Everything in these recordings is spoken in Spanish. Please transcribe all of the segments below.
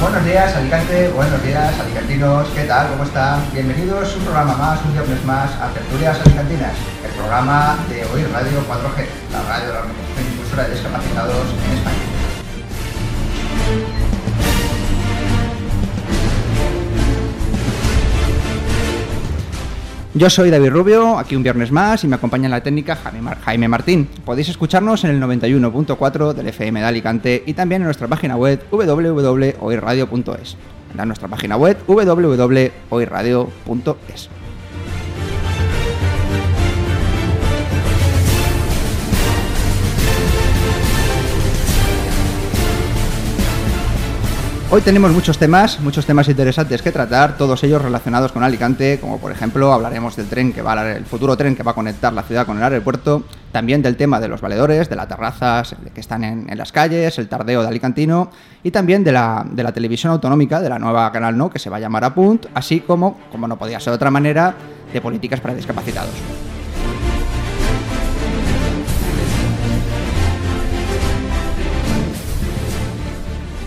Buenos días, Alicante, buenos días, alicantinos, ¿qué tal? ¿Cómo están? Bienvenidos un programa más, un viernes más a Tertulias Alicantinas, el programa de hoy Radio 4G, la en España. Yo soy David Rubio, aquí un viernes más y me acompaña en la técnica Jaime Martín. Podéis escucharnos en el 91.4 del FM de Alicante y también en nuestra página web www.oirradio.es. En nuestra página web www.oirradio.es. Hoy tenemos muchos temas, muchos temas interesantes que tratar, todos ellos relacionados con Alicante, como por ejemplo hablaremos del tren que va a, el futuro tren que va a conectar la ciudad con el aeropuerto, también del tema de los valedores, de las terrazas que están en, las calles, el tardeo de Alicantino y también de la, de la televisión autonómica, de la nueva Canal No, que se va a llamar Apunt, así como, como no podía ser de otra manera, de políticas para discapacitados.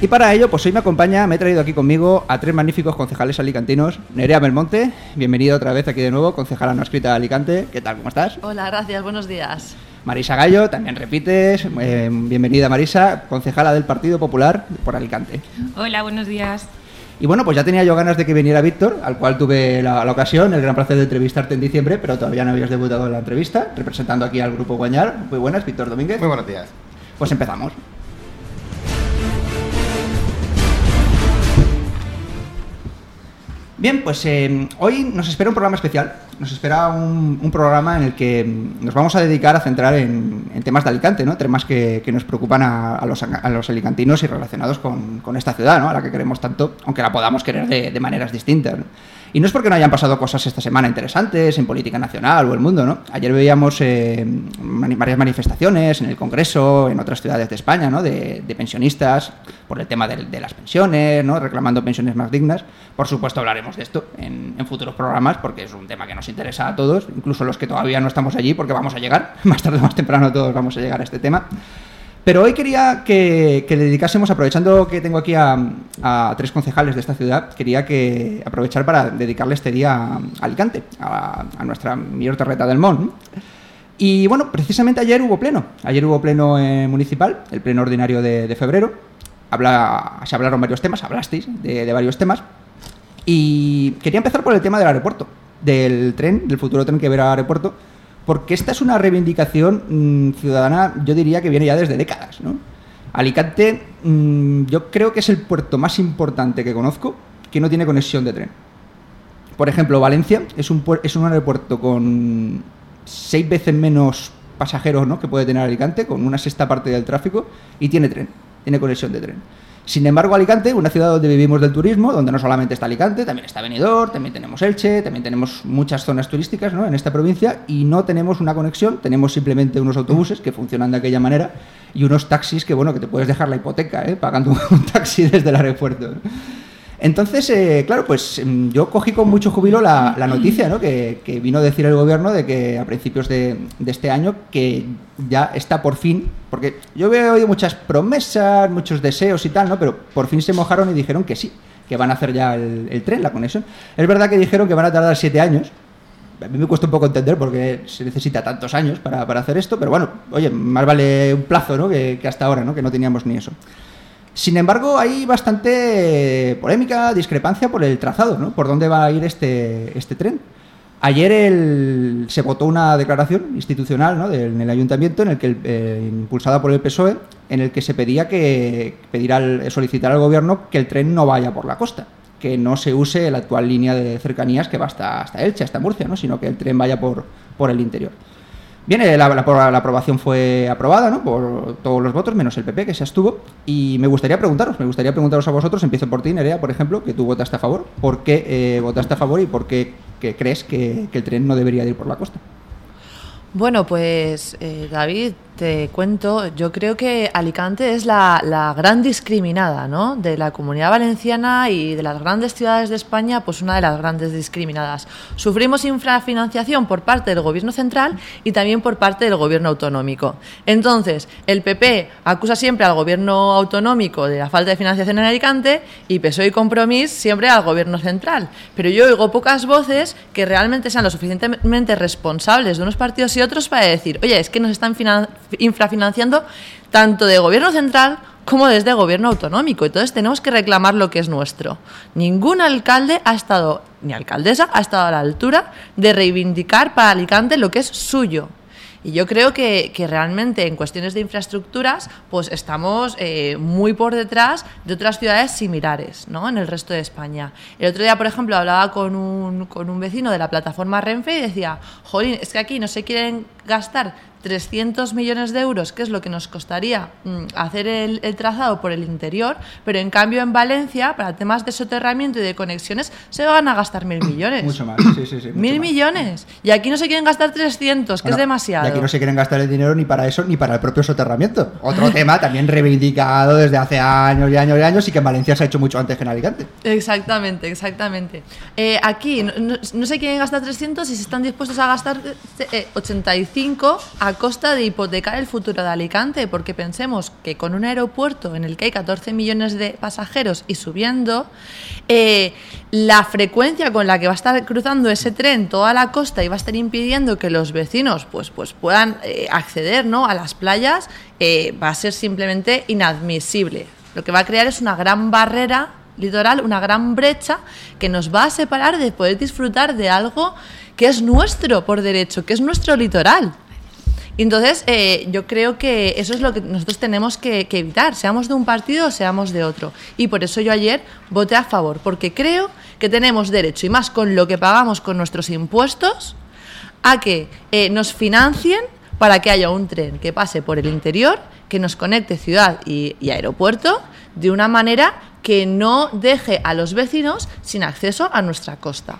Y para ello, pues hoy me acompaña, me he traído aquí conmigo a tres magníficos concejales alicantinos. Nerea Belmonte, bienvenida otra vez aquí de nuevo, concejala no escrita de Alicante. ¿Qué tal? ¿Cómo estás? Hola, gracias, buenos días. Marisa Gallo, también repites. eh, bienvenida Marisa, concejala del Partido Popular por Alicante. Hola, buenos días. Y bueno, pues ya tenía yo ganas de que viniera Víctor, al cual tuve la, la ocasión, el gran placer de entrevistarte en diciembre, pero todavía no habías debutado en la entrevista, representando aquí al Grupo Guañar. Muy buenas, Víctor Domínguez. Muy buenos días. Pues empezamos. Bien, pues eh, hoy nos espera un programa especial. Nos espera un, programa en el que mm, nos vamos a dedicar a centrar en, temas de Alicante, ¿no? Temas que, nos preocupan a, los, a los alicantinos y relacionados con, con esta ciudad, ¿no? A la que queremos tanto, aunque la podamos querer de, de maneras distintas. ¿no? Y no es porque no hayan pasado cosas esta semana interesantes en política nacional o el mundo, ¿no? Ayer veíamos eh, varias manifestaciones en el Congreso, en otras ciudades de España, ¿no? De, pensionistas por el tema de, las pensiones, ¿no? Reclamando pensiones más dignas. Por supuesto hablaremos de esto en, en futuros programas porque es un tema que nos interesa a todos, incluso los que todavía no estamos allí porque vamos a llegar, más tarde o más temprano todos vamos a llegar a este tema. Pero hoy quería que, que le dedicásemos, aprovechando que tengo aquí a, a tres concejales de esta ciudad, quería que aprovechar para dedicarle este día a Alicante, a, a nuestra mayor terreta del Mon. Y bueno, precisamente ayer hubo pleno. Ayer hubo pleno eh, municipal, el pleno ordinario de, de febrero. Habla, se hablaron varios temas, hablasteis de, de varios temas. Y quería empezar por el tema del aeropuerto, del tren, del futuro tren que verá aeropuerto, porque esta es una reivindicación mm, ciudadana, yo diría que viene ya desde décadas. ¿no? Alicante, mm, yo creo que es el puerto más importante que conozco que no tiene conexión de tren. Por ejemplo, Valencia es un, es un aeropuerto con seis veces menos pasajeros ¿no? que puede tener Alicante, con una sexta parte del tráfico, y tiene tren, tiene conexión de tren. Sin embargo, Alicante, una ciudad donde vivimos del turismo, donde no solamente está Alicante, también está Benidorm, también tenemos Elche, también tenemos muchas zonas turísticas ¿no? en esta provincia y no tenemos una conexión, tenemos simplemente unos autobuses que funcionan de aquella manera y unos taxis que, bueno, que te puedes dejar la hipoteca ¿eh? pagando un taxi desde el aeropuerto. Entonces, eh, claro, pues mm, yo cogí con mucho júbilo la, noticia ¿no? que, vino a decir el gobierno de que a principios de, de este año que ya está por fin, porque yo he oído muchas promesas, muchos deseos y tal, ¿no? pero por fin se mojaron y dijeron que sí, que van a hacer ya el, tren, la conexión. Es verdad que dijeron que van a tardar siete años. A mí me cuesta un poco entender porque se necesita tantos años para, para hacer esto, pero bueno, oye, más vale un plazo ¿no? que, que hasta ahora, ¿no? que no teníamos ni eso. Sin embargo, hay bastante polémica, discrepancia por el trazado, ¿no? Por dónde va a ir este, este tren. Ayer se votó una declaración institucional del- en el ayuntamiento, en el que eh, impulsada por el PSOE, en el que se pedía que pedir al, solicitar al gobierno que el tren no vaya por la costa, que no se use la actual línea de cercanías que va hasta, hasta Elche, hasta Murcia, ¿no? sino que el tren vaya por, por el interior. Bien, la, la- aprobación fue aprobada ¿no? por todos los votos, menos el PP, que se abstuvo. Y me gustaría preguntaros, me gustaría preguntaros a vosotros, empiezo por ti, Nerea, por ejemplo, que tú votaste a favor. ¿Por qué eh, votaste a favor y por qué que crees que, que el tren no debería de ir por la costa? Bueno, pues eh, David, Te cuento, yo creo que Alicante es la, la, gran discriminada, ¿no? De la comunidad valenciana y de las grandes ciudades de España, pues una de las grandes discriminadas. Sufrimos infrafinanciación por parte del gobierno central y también por parte del gobierno autonómico. Entonces, el PP acusa siempre al gobierno autonómico de la falta de financiación en Alicante y PSOE y Compromís siempre al gobierno central. Pero yo oigo pocas voces que realmente sean lo suficientemente responsables de unos partidos y otros para decir, oye, es que nos están infrafinanciando tanto de gobierno central como desde gobierno autonómico. Entonces tenemos que reclamar lo que es nuestro. Ningún alcalde ha estado, ni alcaldesa, ha estado a la altura de reivindicar para Alicante lo que es suyo. Y yo creo que, realmente en cuestiones de infraestructuras, pues estamos eh, muy por detrás de otras ciudades similares, ¿no? En el resto de España. El otro día, por ejemplo, hablaba con un, con un vecino de la plataforma Renfe y decía, jolín, es que aquí no se quieren gastar 300 millones de euros, que es lo que nos costaría mm, hacer el, trazado por el interior, pero en cambio en Valencia, para temas de soterramiento y de conexiones, se van a gastar mil millones. Mucho más, sí, sí, sí. Mil millones. Y aquí no se quieren gastar 300, que es demasiado. Y aquí no se quieren gastar el dinero ni para eso ni para el propio soterramiento. Otro tema también reivindicado desde hace años y años y años y que en Valencia se ha hecho mucho antes que en Alicante. Exactamente, exactamente. Eh, aquí no, se quieren gastar 300 y se están dispuestos a gastar 85 a costa de hipotecar el futuro de Alicante, porque pensemos que con un aeropuerto en el que hay 14 millones de pasajeros y subiendo, eh, la frecuencia con la que va a estar cruzando ese tren toda la costa y va a estar impidiendo que los vecinos pues, pues puedan eh, acceder ¿no? a las playas, eh, va a ser simplemente inadmisible. Lo que va a crear es una gran barrera litoral, una gran brecha que nos va a separar de poder disfrutar de algo que es nuestro por derecho, que es nuestro litoral. Entonces eh, yo creo que eso es lo que nosotros tenemos que, evitar, seamos de un partido o seamos de otro. Y por eso yo ayer voté a favor, porque creo que tenemos derecho, y más con lo que pagamos con nuestros impuestos, a que eh, nos financien para que haya un tren que pase por el interior, que nos conecte ciudad y, aeropuerto de una manera que no deje a los vecinos sin acceso a nuestra costa.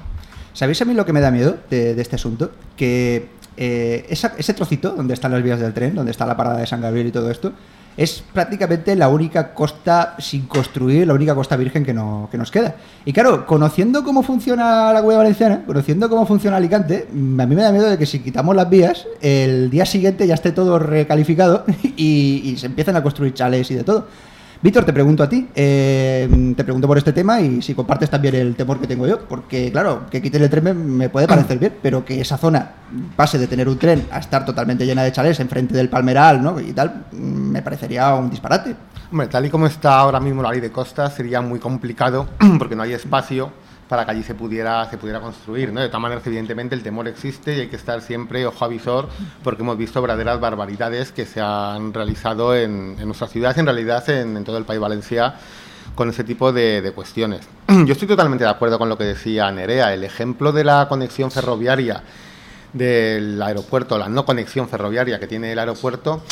¿Sabéis a mí lo que me da miedo de este asunto? Que eh, ese trocito donde están las vías del tren, donde está la parada de San Gabriel y todo esto, es prácticamente la única costa sin construir, la única costa virgen que, no, que nos queda. Y claro, conociendo cómo funciona la Cueva Valenciana, conociendo cómo funciona Alicante, mm, a mí me da miedo de que si quitamos las vías, el día siguiente ya esté todo recalificado y, y se empiecen a construir chales y de todo. Víctor, te pregunto a ti, eh, te pregunto por este tema y si compartes también el temor que tengo yo, porque claro, que quiten el tren me, puede parecer bien, pero que esa zona pase de tener un tren a estar totalmente llena de chalés enfrente del palmeral ¿no? y tal, me parecería un disparate. Hombre, tal y como está ahora mismo la ley de costas, sería muy complicado porque no hay espacio para que allí se pudiera, se pudiera construir. ¿no? De todas maneras, evidentemente, el temor existe y hay que estar siempre ojo a visor porque hemos visto verdaderas barbaridades que se han realizado en, en nuestra ciudad en realidad en, todo el país Valencia con ese tipo de, cuestiones. Yo estoy totalmente de acuerdo con lo que decía Nerea. El ejemplo de la conexión ferroviaria del aeropuerto, la no conexión ferroviaria que tiene el aeropuerto,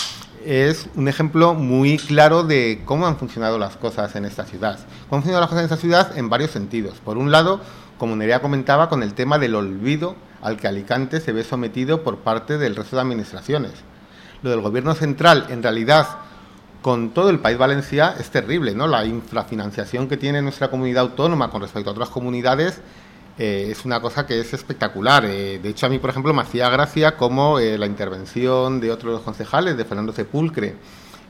es un ejemplo muy claro de cómo han funcionado las cosas en esta ciudad. ¿Cómo han funcionado las cosas en esta ciudad? En varios sentidos. Por un lado, como Nerea comentaba, con el tema del olvido al que Alicante se ve sometido por parte del resto de administraciones. Lo del gobierno central, en realidad, con todo el país Valencia, es terrible, ¿no? La infrafinanciación que tiene nuestra comunidad autónoma con respecto a otras comunidades eh, es una cosa que es espectacular. Eh, de hecho, a mí, por ejemplo, me hacía gracia como eh, la intervención de otros concejales, de Fernando Sepulcre,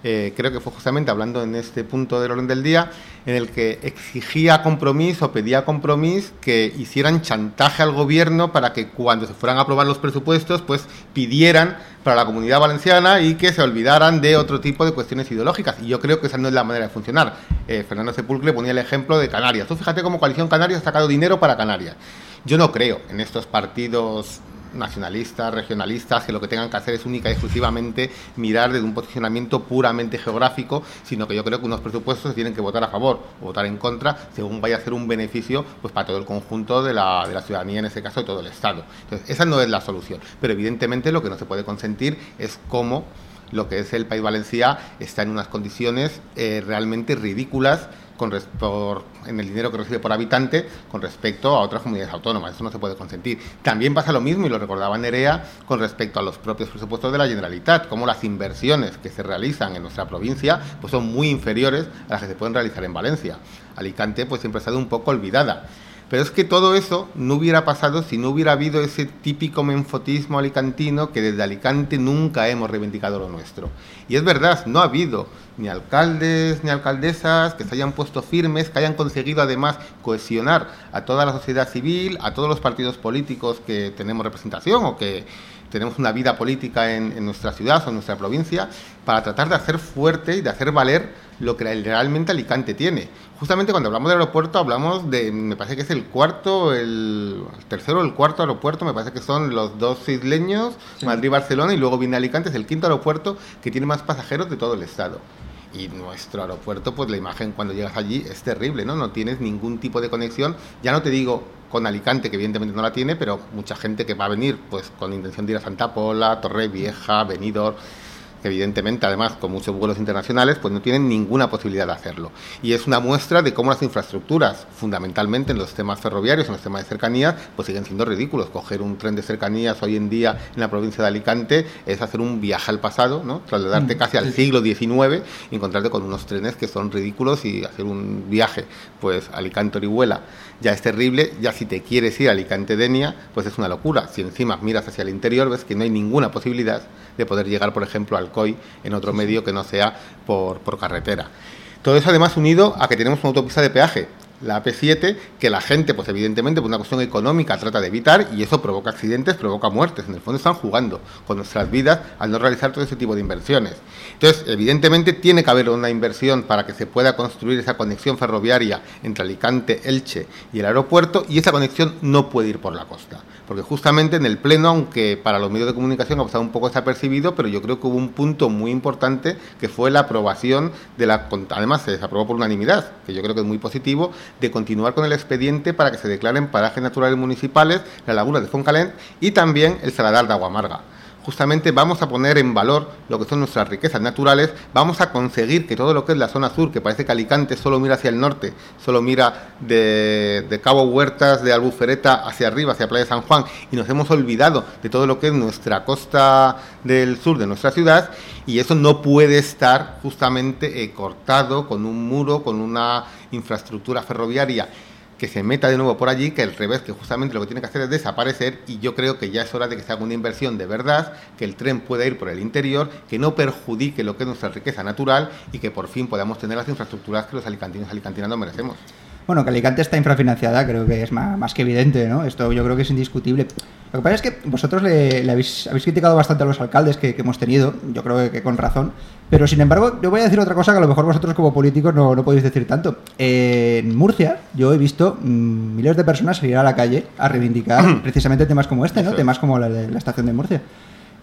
eh, creo que fue justamente hablando en este punto del orden del día, en el que exigía compromiso, pedía compromiso, que hicieran chantaje al gobierno para que cuando se fueran a aprobar los presupuestos, pues pidieran para la comunidad valenciana y que se olvidaran de otro tipo de cuestiones ideológicas. Y yo creo que esa no es la manera de funcionar. Eh, Fernando Sepulcre ponía el ejemplo de Canarias. Tú fíjate cómo Coalición Canaria ha sacado dinero para Canarias. Yo no creo en estos partidos nacionalistas, regionalistas, que lo que tengan que hacer es única y exclusivamente mirar desde un posicionamiento puramente geográfico, sino que yo creo que unos presupuestos se tienen que votar a favor o votar en contra según vaya a ser un beneficio pues para todo el conjunto de la, de la ciudadanía, en este caso de todo el Estado. Entonces, esa no es la solución, pero evidentemente lo que no se puede consentir es cómo lo que es el País Valencia está en unas condiciones eh, realmente ridículas con por, en el dinero que recibe por habitante con respecto a otras comunidades autónomas. Eso no se puede consentir. También pasa lo mismo, y lo recordaba Nerea, con respecto a los propios presupuestos de la Generalitat, como las inversiones que se realizan en nuestra provincia pues son muy inferiores a las que se pueden realizar en Valencia. Alicante pues siempre ha estado un poco olvidada. Pero es que todo eso no hubiera pasado si no hubiera habido ese típico menfotismo alicantino que desde Alicante nunca hemos reivindicado lo nuestro. Y es verdad, no ha habido ni alcaldes ni alcaldesas que se hayan puesto firmes, que hayan conseguido además cohesionar a toda la sociedad civil, a todos los partidos políticos que tenemos representación o que tenemos una vida política en, nuestra ciudad o en nuestra provincia, para tratar de hacer fuerte y de hacer valer lo que realmente Alicante tiene. Justamente cuando hablamos del aeropuerto hablamos de, me parece que es el cuarto, el, tercero o el cuarto aeropuerto, me parece que son los dos isleños, Madrid-Barcelona y luego viene Alicante, es el quinto aeropuerto que tiene más pasajeros de todo el estado. Y nuestro aeropuerto, pues la imagen cuando llegas allí es terrible, ¿no? No tienes ningún tipo de conexión. Ya no te digo con Alicante, que evidentemente no la tiene, pero mucha gente que va a venir, pues con intención de ir a Santa Pola, Torre Vieja, Benidorm evidentemente, además, con muchos vuelos internacionales, pues no tienen ninguna posibilidad de hacerlo. Y es una muestra de cómo las infraestructuras, fundamentalmente en los temas ferroviarios, en los temas de cercanías, pues siguen siendo ridículos. Coger un tren de cercanías hoy en día en la provincia de Alicante es hacer un viaje al pasado, ¿no? Trasladarte mm, casi al siglo XIX y encontrarte con unos trenes que son ridículos y hacer un viaje, pues Alicante-Orihuela ya es terrible, ya si te quieres ir a Alicante-Denia, pues es una locura. Si encima miras hacia el interior, ves que no hay ninguna posibilidad de poder llegar, por ejemplo, al COI en otro medio que no sea por, por carretera. Todo eso además unido a que tenemos una autopista de peaje la AP7, que la gente, pues evidentemente, por una cuestión económica, trata de evitar y eso provoca accidentes, provoca muertes. En el fondo están jugando con nuestras vidas al no realizar todo ese tipo de inversiones. Entonces, evidentemente, tiene que haber una inversión para que se pueda construir esa conexión ferroviaria entre Alicante, Elche y el aeropuerto y esa conexión no puede ir por la costa. Porque justamente en el Pleno, aunque para los medios de comunicación ha pasado un poco desapercibido, pero yo creo que hubo un punto muy importante que fue la aprobación de la... Además, se aprobó por unanimidad, que yo creo que es muy positivo, de continuar con el expediente para que se declaren parajes naturales municipales la laguna de Foncalent y también el Saladar de Aguamarga justamente vamos a poner en valor lo que son nuestras riquezas naturales, vamos a conseguir que todo lo que es la zona sur, que parece que Alicante solo mira hacia el norte, solo mira de, Cabo Huertas, de Albufereta hacia arriba, hacia Playa San Juan, y nos hemos olvidado de todo lo que es nuestra costa del sur de nuestra ciudad, y eso no puede estar justamente eh, cortado con un muro, con una infraestructura ferroviaria que se meta de nuevo por allí, que al revés, que justamente lo que tiene que hacer es desaparecer y yo creo que ya es hora de que se haga una inversión de verdad, que el tren pueda ir por el interior, que no perjudique lo que es nuestra riqueza natural y que por fin podamos tener las infraestructuras que los alicantinos y alicantinas no merecemos. Bueno, que Alicante está infrafinanciada, creo que es más, que evidente, ¿no? Esto yo creo que es indiscutible. Lo que pasa es que vosotros le, habéis, criticado bastante a los alcaldes que, hemos tenido, yo creo que, con razón, pero sin embargo, yo voy a decir otra cosa que a lo mejor vosotros como políticos no, podéis decir tanto. en Murcia, yo he visto mm, miles de personas salir a la calle a reivindicar precisamente temas como este, ¿no? Temas como la, la estación de Murcia,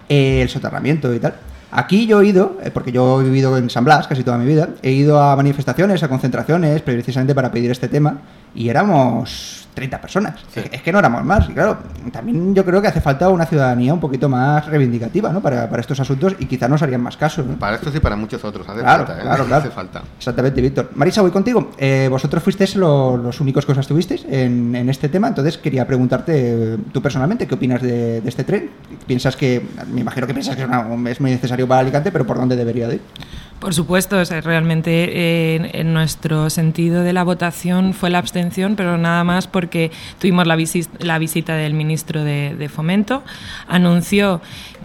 el soterramiento y tal. Aquí yo he ido, eh, porque yo he vivido en San Blas casi toda mi vida, he ido a manifestaciones, a concentraciones, precisamente para pedir este tema, y éramos 30 personas. Es que no éramos más. Y claro, también yo creo que hace falta una ciudadanía un poquito más reivindicativa ¿no? para, para estos asuntos y quizá nos harían más caso. Para estos y para muchos otros. Hace falta, ¿eh? claro, Hace falta. Exactamente, Víctor. Marisa, voy contigo. Eh, vosotros fuisteis los únicos que os estuvisteis en, en, este tema, entonces quería preguntarte tú personalmente qué opinas de, este tren. ¿Piensas que, me imagino que piensas que es, muy necesario para Alicante, pero por dónde debería de ir? Por supuesto, realmente en, nuestro sentido de la votación fue la abstención, pero nada más porque tuvimos la, la visita del ministro de, Fomento, anunció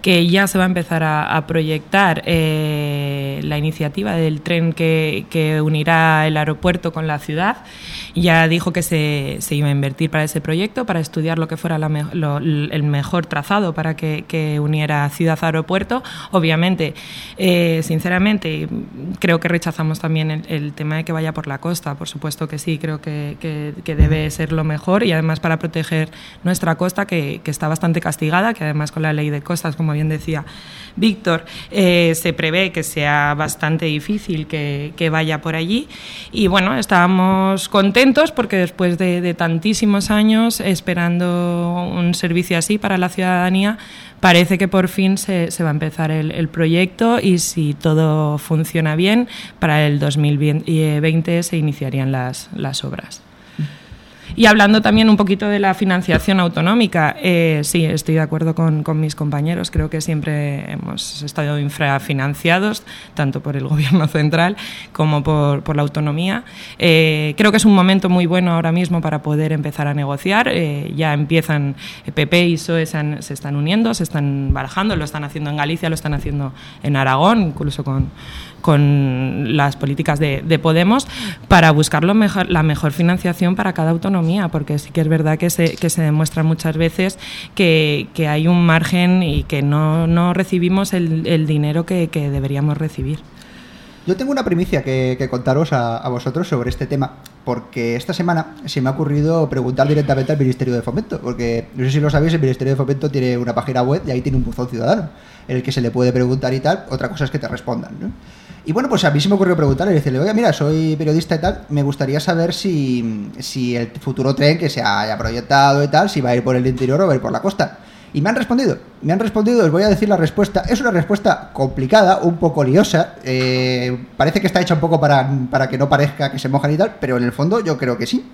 que ya se va a empezar a, proyectar eh, la iniciativa del tren que, que, unirá el aeropuerto con la ciudad. Ya dijo que se, se iba a invertir para ese proyecto, para estudiar lo que fuera el mejor trazado para que, uniera ciudad-aeropuerto. Obviamente, eh, sinceramente, creo que rechazamos también el, tema de que vaya por la costa. Por supuesto que sí, creo que, que, debe ser lo mejor y además para proteger nuestra costa, que, está bastante castigada, que además con la ley de costas, como bien decía Víctor, eh, se prevé que sea bastante difícil que, vaya por allí. Y bueno, estábamos contentos porque después de, tantísimos años esperando un servicio así para la ciudadanía, parece que por fin se, va a empezar el, proyecto y si todo funciona bien, para el 2020 se iniciarían las, las obras. Y hablando también un poquito de la financiación autonómica, eh, sí, estoy de acuerdo con, con, mis compañeros. Creo que siempre hemos estado infrafinanciados, tanto por el gobierno central como por, por la autonomía. Eh, creo que es un momento muy bueno ahora mismo para poder empezar a negociar. Eh, ya empiezan, PP y PSOE se, se, están uniendo, se están barajando, lo están haciendo en Galicia, lo están haciendo en Aragón, incluso con, con las políticas de, Podemos para buscar mejor, la mejor financiación para cada autonomía, porque sí que es verdad que se, que se demuestra muchas veces que, hay un margen y que no, no recibimos el, dinero que, deberíamos recibir. Yo tengo una primicia que, contaros a, a, vosotros sobre este tema, porque esta semana se me ha ocurrido preguntar directamente al Ministerio de Fomento, porque no sé si lo sabéis, el Ministerio de Fomento tiene una página web y ahí tiene un buzón ciudadano, en el que se le puede preguntar y tal, otra cosa es que te respondan. Y bueno, pues a mí se me ocurrió preguntarle, decirle, oye, mira, soy periodista y tal, me gustaría saber si, si el futuro tren que se haya proyectado y tal, si va a ir por el interior o va a ir por la costa. Y me han respondido, me han respondido, os voy a decir la respuesta. Es una respuesta complicada, un poco liosa. Eh, parece que está hecha un poco para, para que no parezca que se mojan y tal, pero en el fondo yo creo que sí.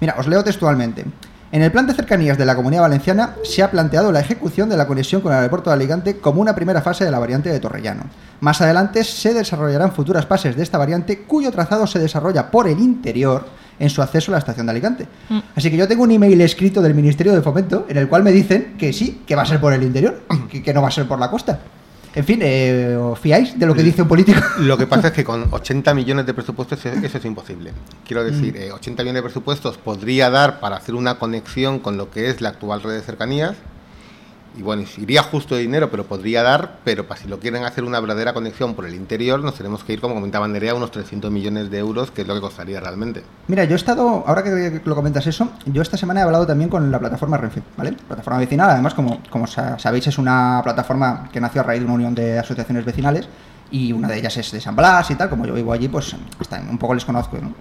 Mira, os leo textualmente. En el plan de cercanías de la Comunidad Valenciana se ha planteado la ejecución de la conexión con el aeropuerto de Alicante como una primera fase de la variante de Torrellano. Más adelante se desarrollarán futuras fases de esta variante cuyo trazado se desarrolla por el interior en su acceso a la estación de Alicante. Mm. Así que yo tengo un email escrito del Ministerio de Fomento en el cual me dicen que sí, que va a ser por el interior, que no va a ser por la costa. En fin, eh, ¿os fiáis de lo que dice un político? Lo que pasa es que con 80 millones de presupuestos eso es imposible. Quiero decir, 80 mm. eh, millones de presupuestos podría dar para hacer una conexión con lo que es la actual red de cercanías, y bueno, iría justo de dinero, pero podría dar, pero para si lo quieren hacer una verdadera conexión por el interior, nos tenemos que ir, como comentaba Nerea, unos 300 millones de euros, que es lo que costaría realmente. Mira, yo he estado, ahora que lo comentas eso, yo esta semana he hablado también con la plataforma Renfe, ¿vale? Plataforma vecinal, además, como, como sabéis, es una plataforma que nació a raíz de una unión de asociaciones vecinales, y una de ellas es de San Blas y tal, como yo vivo allí, pues un poco les conozco, ¿no?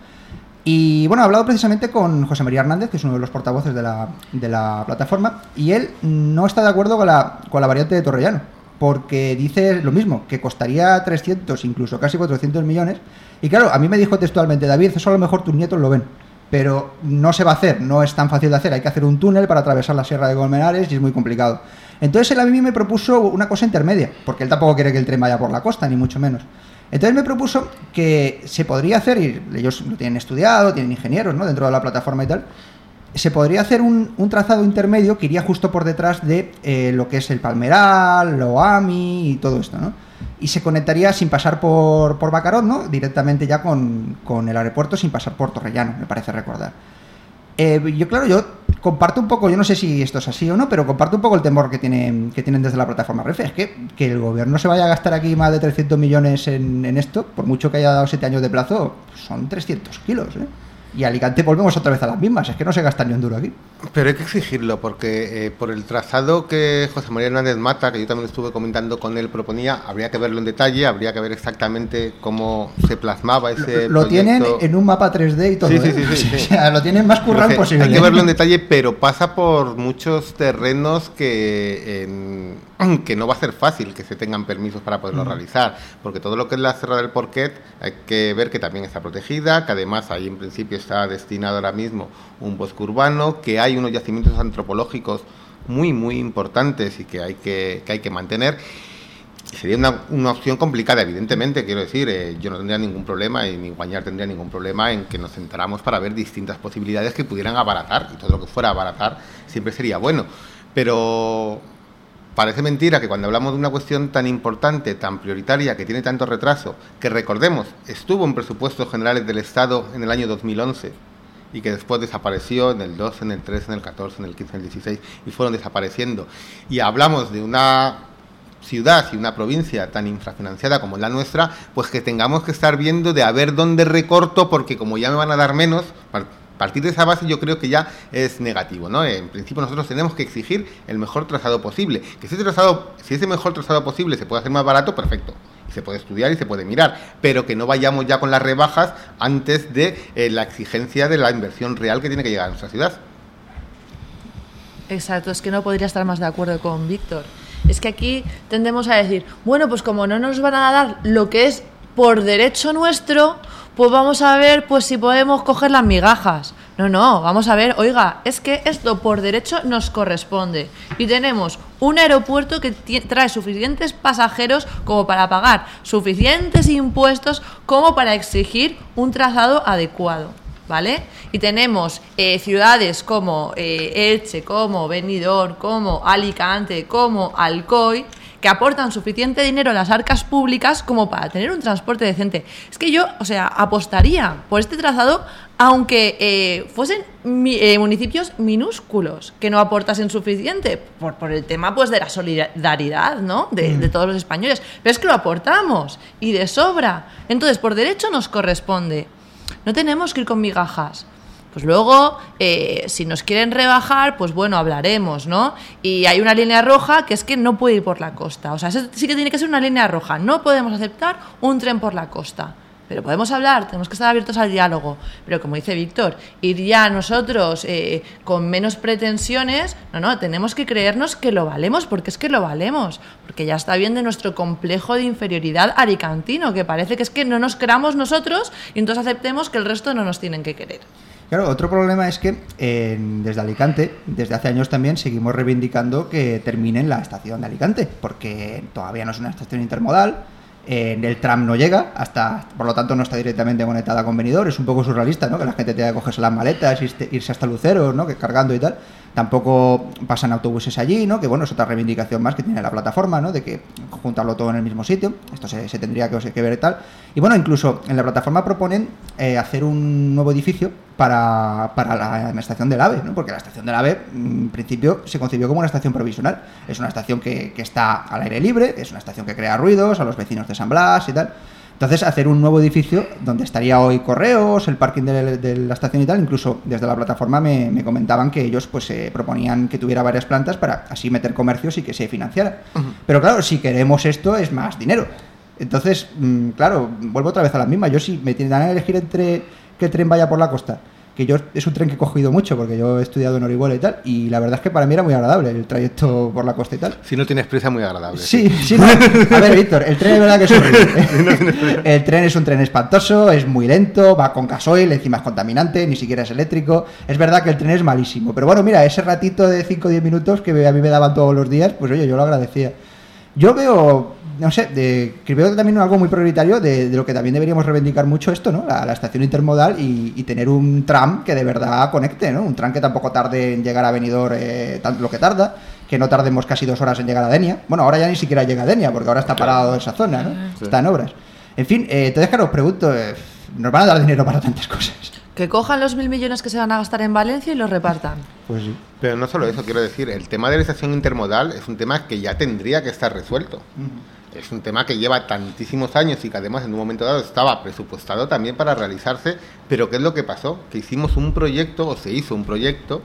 Y bueno, he hablado precisamente con José María Hernández, que es uno de los portavoces de la, de la plataforma, y él no está de acuerdo con la, con la variante de Torrellano, porque dice lo mismo, que costaría 300, incluso casi 400 millones. Y claro, a mí me dijo textualmente, David, eso a lo mejor tus nietos lo ven, pero no se va a hacer, no es tan fácil de hacer, hay que hacer un túnel para atravesar la Sierra de Colmenares y es muy complicado. Entonces él a mí me propuso una cosa intermedia, porque él tampoco quiere que el tren vaya por la costa, ni mucho menos. Entonces me propuso que se podría hacer, y ellos lo tienen estudiado, tienen ingenieros ¿no? dentro de la plataforma y tal, se podría hacer un, trazado intermedio que iría justo por detrás de eh, lo que es el Palmeral, lo AMI y todo esto, ¿no? Y se conectaría sin pasar por, por Bacarot, ¿no? Directamente ya con, con el aeropuerto, sin pasar por Torrellano, me parece recordar. Eh, yo, claro, yo comparto un poco, yo no sé si esto es así o no, pero comparto un poco el temor que tienen, que tienen desde la plataforma Refe. Es que, que el gobierno se vaya a gastar aquí más de 300 millones en, en esto, por mucho que haya dado 7 años de plazo, son 300 kilos, ¿eh? Y Alicante volvemos otra vez a las mismas. Es que no se gasta ni un duro aquí. Pero hay que exigirlo, porque eh, por el trazado que José María Hernández Mata, que yo también estuve comentando con él, proponía, habría que verlo en detalle, habría que ver exactamente cómo se plasmaba ese. Lo, tienen en un mapa 3D y todo. Sí, sí, ¿eh? sí, o sea, lo tienen más currado posible. Hay que verlo en detalle, pero pasa por muchos terrenos que. En que no va a ser fácil que se tengan permisos para poderlo realizar, porque todo lo que es la Serra del Porquet hay que ver que también está protegida, que además ahí en principio está destinado ahora mismo un bosque urbano, que hay unos yacimientos antropológicos muy, muy importantes y que hay que, que hay que mantener. Sería una, una, opción complicada, evidentemente, quiero decir, eh, yo no tendría ningún problema y ni Guañar tendría ningún problema en que nos sentáramos para ver distintas posibilidades que pudieran abaratar, y todo lo que fuera abaratar siempre sería bueno. Pero Parece mentira que cuando hablamos de una cuestión tan importante, tan prioritaria, que tiene tanto retraso, que recordemos, estuvo en presupuestos generales del Estado en el año 2011 y que después desapareció en el 2, en el 3, en el 14, en el 15, en el 16 y fueron desapareciendo. Y hablamos de una ciudad y una provincia tan infrafinanciada como la nuestra, pues que tengamos que estar viendo de a ver dónde recorto porque como ya me van a dar menos, partir de esa base yo creo que ya es negativo, ¿no? En principio nosotros tenemos que exigir el mejor trazado posible. Que ese trazado, si ese mejor trazado posible se puede hacer más barato, perfecto. Se puede estudiar y se puede mirar, pero que no vayamos ya con las rebajas antes de eh, la exigencia de la inversión real que tiene que llegar a nuestra ciudad. Exacto, es que no podría estar más de acuerdo con Víctor. Es que aquí tendemos a decir, bueno, pues como no nos van a dar lo que es por derecho nuestro, pues vamos a ver pues si podemos coger las migajas. No, no, vamos a ver, oiga, es que esto por derecho nos corresponde. Y tenemos un aeropuerto que trae suficientes pasajeros como para pagar suficientes impuestos como para exigir un trazado adecuado. ¿Vale? Y tenemos eh, ciudades como eh, Elche, como Benidorm, como Alicante, como Alcoy, que aportan suficiente dinero a las arcas públicas como para tener un transporte decente. Es que yo, o sea, apostaría por este trazado aunque eh, fuesen eh, municipios minúsculos que no aportasen suficiente por, por, el tema pues de la solidaridad ¿no? De, de, todos los españoles. Pero es que lo aportamos y de sobra. Entonces por derecho nos corresponde. No tenemos que ir con migajas pues luego, eh, si nos quieren rebajar, pues bueno, hablaremos, ¿no? Y hay una línea roja que es que no puede ir por la costa. O sea, sí que tiene que ser una línea roja. No podemos aceptar un tren por la costa. Pero podemos hablar, tenemos que estar abiertos al diálogo. Pero como dice Víctor, ir ya nosotros eh, con menos pretensiones, no, no, tenemos que creernos que lo valemos, porque es que lo valemos. Porque ya está bien de nuestro complejo de inferioridad aricantino, que parece que es que no nos creamos nosotros y entonces aceptemos que el resto no nos tienen que querer. Claro, otro problema es que desde Alicante, desde hace años también, seguimos reivindicando que terminen la estación de Alicante, porque todavía no es una estación intermodal, el tram no llega, hasta por lo tanto no está directamente conectada con venidor, es un poco surrealista, ¿no? Que la gente tenga que cogerse las maletas, irse hasta Lucero, ¿no? Que cargando y tal. Tampoco pasan autobuses allí, ¿no? Que bueno, es otra reivindicación más que tiene la plataforma, ¿no? De que juntarlo todo en el mismo sitio. Esto se, tendría que, ver y tal. Y bueno, incluso en la plataforma proponen eh, hacer un nuevo edificio para, para la, estación del AVE, ¿no? Porque la estación del AVE, en principio, se concibió como una estación provisional. Es una estación que, que está al aire libre, es una estación que crea ruidos a los vecinos de San Blas y tal. Entonces, hacer un nuevo edificio donde estaría hoy correos, el parking de, la estación y tal, incluso desde la plataforma me, comentaban que ellos pues se proponían que tuviera varias plantas para así meter comercios y que se financiara. Pero claro, si queremos esto es más dinero. Entonces, mm, claro, vuelvo otra vez a la misma. Yo sí me tendrán a elegir entre que el tren vaya por la costa que yo es un tren que he cogido mucho porque yo he estudiado en Orihuela y tal, y la verdad es que para mí era muy agradable el trayecto por la costa y tal. Si no tienes prisa, muy agradable. Sí, sí. A ver, Víctor, el tren es verdad que es horrible. el tren es un tren espantoso, es muy lento, va con gasoil, encima es contaminante, ni siquiera es eléctrico. Es verdad que el tren es malísimo, pero bueno, mira, ese ratito de 5 o 10 minutos que a mí me daban todos los días, pues oye, yo lo agradecía. Yo veo no sé, de, creo que también algo muy prioritario de, lo que también deberíamos reivindicar mucho esto, ¿no? La, estación intermodal y, tener un tram que de verdad conecte, ¿no? Un tram que tampoco tarde en llegar a Benidorm eh, tanto lo que tarda, que no tardemos casi dos horas en llegar a Denia. Bueno, ahora ya ni siquiera llega a Denia, porque ahora está parado esa zona, ¿no? Está en obras. En fin, eh, entonces, claro, os pregunto, eh, ¿nos van a dar dinero para tantas cosas? Que cojan los mil millones que se van a gastar en Valencia y los repartan. Pues sí. Pero no solo eso, quiero decir, el tema de la estación intermodal es un tema que ya tendría que estar resuelto es un tema que lleva tantísimos años y que además en un momento dado estaba presupuestado también para realizarse, pero ¿qué es lo que pasó? Que hicimos un proyecto, o se hizo un proyecto,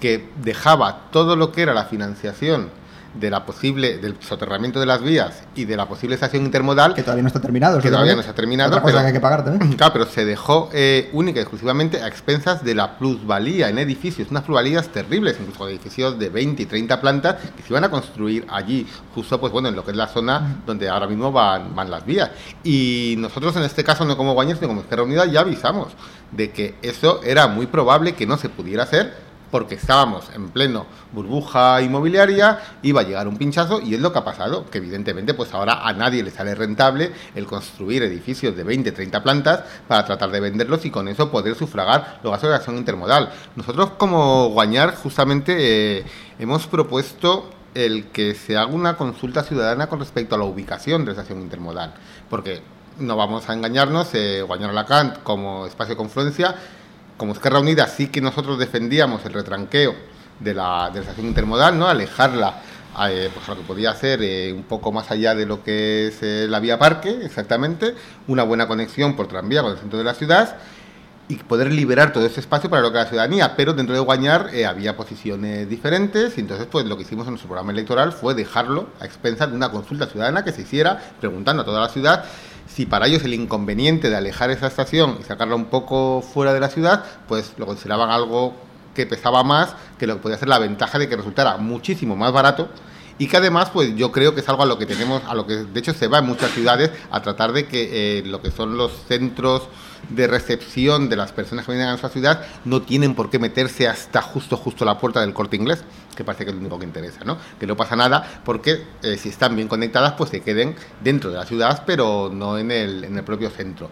que dejaba todo lo que era la financiación de la posible del soterramiento de las vías y de la posible estación intermodal que todavía no está terminado que todavía no está terminado pero, que hay que pagar también. Claro pero se dejó eh, única y exclusivamente a expensas de la plusvalía en edificios unas plusvalías terribles incluso edificios de 20 y 30 plantas que se iban a construir allí justo pues bueno en lo que es la zona donde ahora mismo van, van las vías. Y nosotros en este caso no como Guañez sino como Izquierda Unida ya avisamos de que eso era muy probable que no se pudiera hacer porque estábamos en pleno burbuja inmobiliaria, iba a llegar un pinchazo y es lo que ha pasado, que evidentemente pues ahora a nadie le sale rentable el construir edificios de 20, 30 plantas para tratar de venderlos y con eso poder sufragar los gastos de acción intermodal. Nosotros como Guañar justamente eh, hemos propuesto el que se haga una consulta ciudadana con respecto a la ubicación de esa acción intermodal, porque no vamos a engañarnos, eh, Guañar Lacant como espacio de confluencia como Esquerra Unida sí que nosotros defendíamos el retranqueo de la, de estación intermodal, ¿no? alejarla eh, pues lo que podía hacer eh, un poco más allá de lo que es eh, la vía parque, exactamente, una buena conexión por tranvía con el centro de la ciudad. y poder liberar todo ese espacio para lo que la ciudadanía, pero dentro de Guañar eh, había posiciones diferentes y entonces pues lo que hicimos en nuestro programa electoral fue dejarlo a expensas de una consulta ciudadana que se hiciera preguntando a toda la ciudad si para ellos el inconveniente de alejar esa estación y sacarla un poco fuera de la ciudad, pues lo consideraban algo que pesaba más que lo que podía ser la ventaja de que resultara muchísimo más barato y que además pues yo creo que es algo a lo que tenemos a lo que de hecho se va en muchas ciudades a tratar de que eh, lo que son los centros de recepción de las personas que vienen a nuestra ciudad no tienen por qué meterse hasta justo justo la puerta del corte inglés que parece que es lo único que interesa no que no pasa nada porque eh, si están bien conectadas pues se queden dentro de la ciudad pero no en el, en el propio centro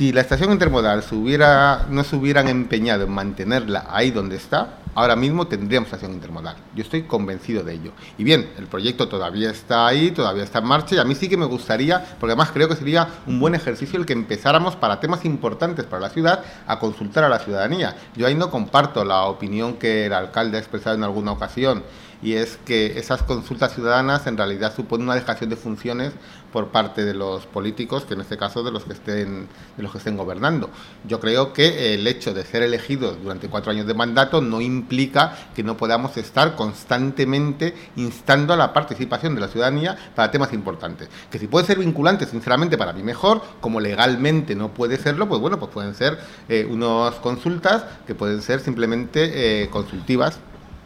si la estación intermodal se hubiera, no se hubieran empeñado en mantenerla ahí donde está, ahora mismo tendríamos estación intermodal. Yo estoy convencido de ello. Y bien, el proyecto todavía está ahí, todavía está en marcha y a mí sí que me gustaría, porque además creo que sería un buen ejercicio el que empezáramos para temas importantes para la ciudad a consultar a la ciudadanía. Yo ahí no comparto la opinión que el alcalde ha expresado en alguna ocasión y es que esas consultas ciudadanas en realidad suponen una dejación de funciones por parte de los políticos, que en este caso de los que estén, de los que estén gobernando. Yo creo que el hecho de ser elegidos durante cuatro años de mandato no implica que no podamos estar constantemente instando a la participación de la ciudadanía para temas importantes. Que si puede ser vinculante, sinceramente, para mí mejor, como legalmente no puede serlo, pues bueno, pues pueden ser eh, unas consultas que pueden ser simplemente eh, consultivas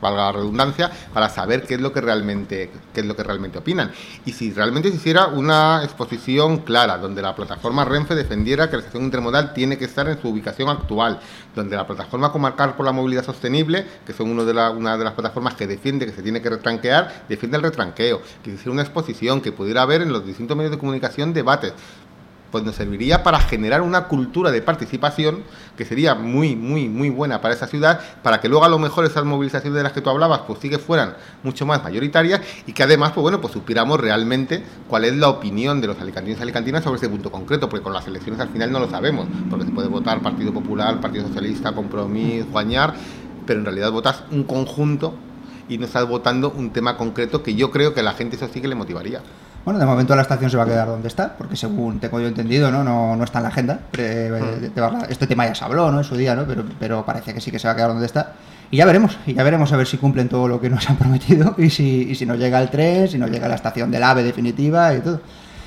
valga la redundancia, para saber qué es lo que realmente, qué es lo que realmente opinan. Y si realmente se hiciera una exposición clara, donde la plataforma Renfe defendiera que la estación intermodal tiene que estar en su ubicación actual, donde la plataforma Comarcar por la Movilidad Sostenible, que son uno de una de las plataformas que defiende que se tiene que retranquear, defiende el retranqueo, que se hiciera una exposición, que pudiera haber en los distintos medios de comunicación debates pues nos serviría para generar una cultura de participación que sería muy, muy, muy buena para esa ciudad, para que luego a lo mejor esas movilizaciones de las que tú hablabas, pues sí que fueran mucho más mayoritarias y que además, pues bueno, pues supiéramos realmente cuál es la opinión de los alicantinos y alicantinas sobre ese punto concreto, porque con las elecciones al final no lo sabemos, porque se puede votar Partido Popular, Partido Socialista, Compromís, Guañar, pero en realidad votas un conjunto y no estás votando un tema concreto que yo creo que a la gente eso sí que le motivaría. Bueno, de momento la estación se va a quedar donde está, porque según tengo yo entendido, no, no, no está en la agenda. Hmm. este tema ya se habló, ¿no? En su día, ¿no? Pero, pero parece que sí que se va a quedar donde está. Y ya veremos, y ya veremos a ver si cumplen todo lo que nos han prometido y si, y si nos llega el tren, si nos llega la estación del AVE definitiva y todo.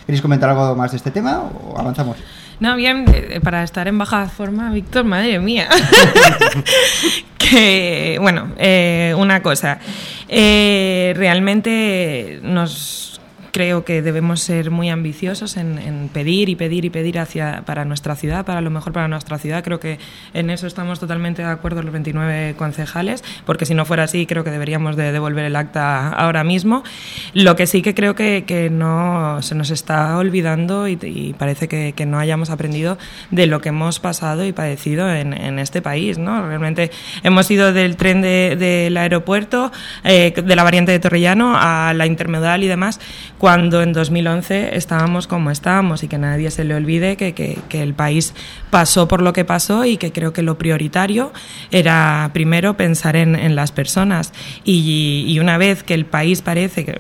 ¿Queréis comentar algo más de este tema o avanzamos? No, bien, eh, para estar en baja forma, Víctor, madre mía. que, bueno, eh, una cosa. Eh, realmente nos creo que debemos ser muy ambiciosos en, pedir y pedir y pedir hacia, para nuestra ciudad, para lo mejor para nuestra ciudad. Creo que en eso estamos totalmente de acuerdo los 29 concejales, porque si no fuera así, creo que deberíamos de devolver el acta ahora mismo. Lo que sí que creo que, que no se nos está olvidando y, parece que, no hayamos aprendido de lo que hemos pasado y padecido en, este país. ¿no? Realmente hemos ido del tren del aeropuerto, eh, de la variante de Torrellano a la intermodal y demás cuando en 2011 estábamos como estábamos y que nadie se le olvide que, que, el país pasó por lo que pasó y que creo que lo prioritario era primero pensar en, en las personas. Y, y, una vez que el país parece que,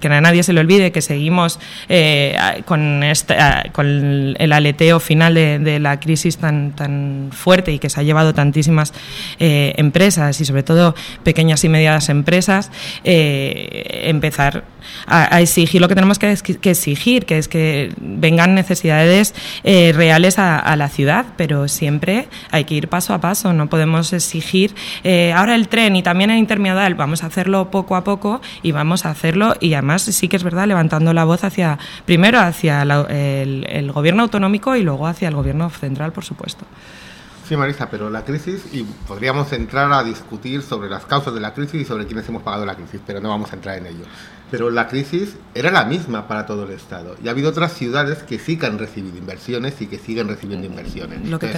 que a nadie se le olvide que seguimos eh, con, este, con el aleteo final de, la crisis tan, tan fuerte y que se ha llevado tantísimas eh, empresas y sobre todo pequeñas y medianas empresas, eh, empezar a, exigir lo que tenemos que, exigir, que es que vengan necesidades reales a, la ciudad, pero siempre hay que ir paso a paso, no podemos exigir ahora el tren y también el intermodal, vamos a hacerlo poco a poco y vamos a hacerlo y además sí que es verdad levantando la voz hacia, primero hacia el, gobierno autonómico y luego hacia el gobierno central, por supuesto. Sí, Marisa, pero la crisis, y podríamos entrar a discutir sobre las causas de la crisis y sobre quiénes hemos pagado la crisis, pero no vamos a entrar en ello. Pero la crisis era la misma para todo el Estado. Y ha habido otras ciudades que sí que han recibido inversiones y que siguen recibiendo inversiones. Lo que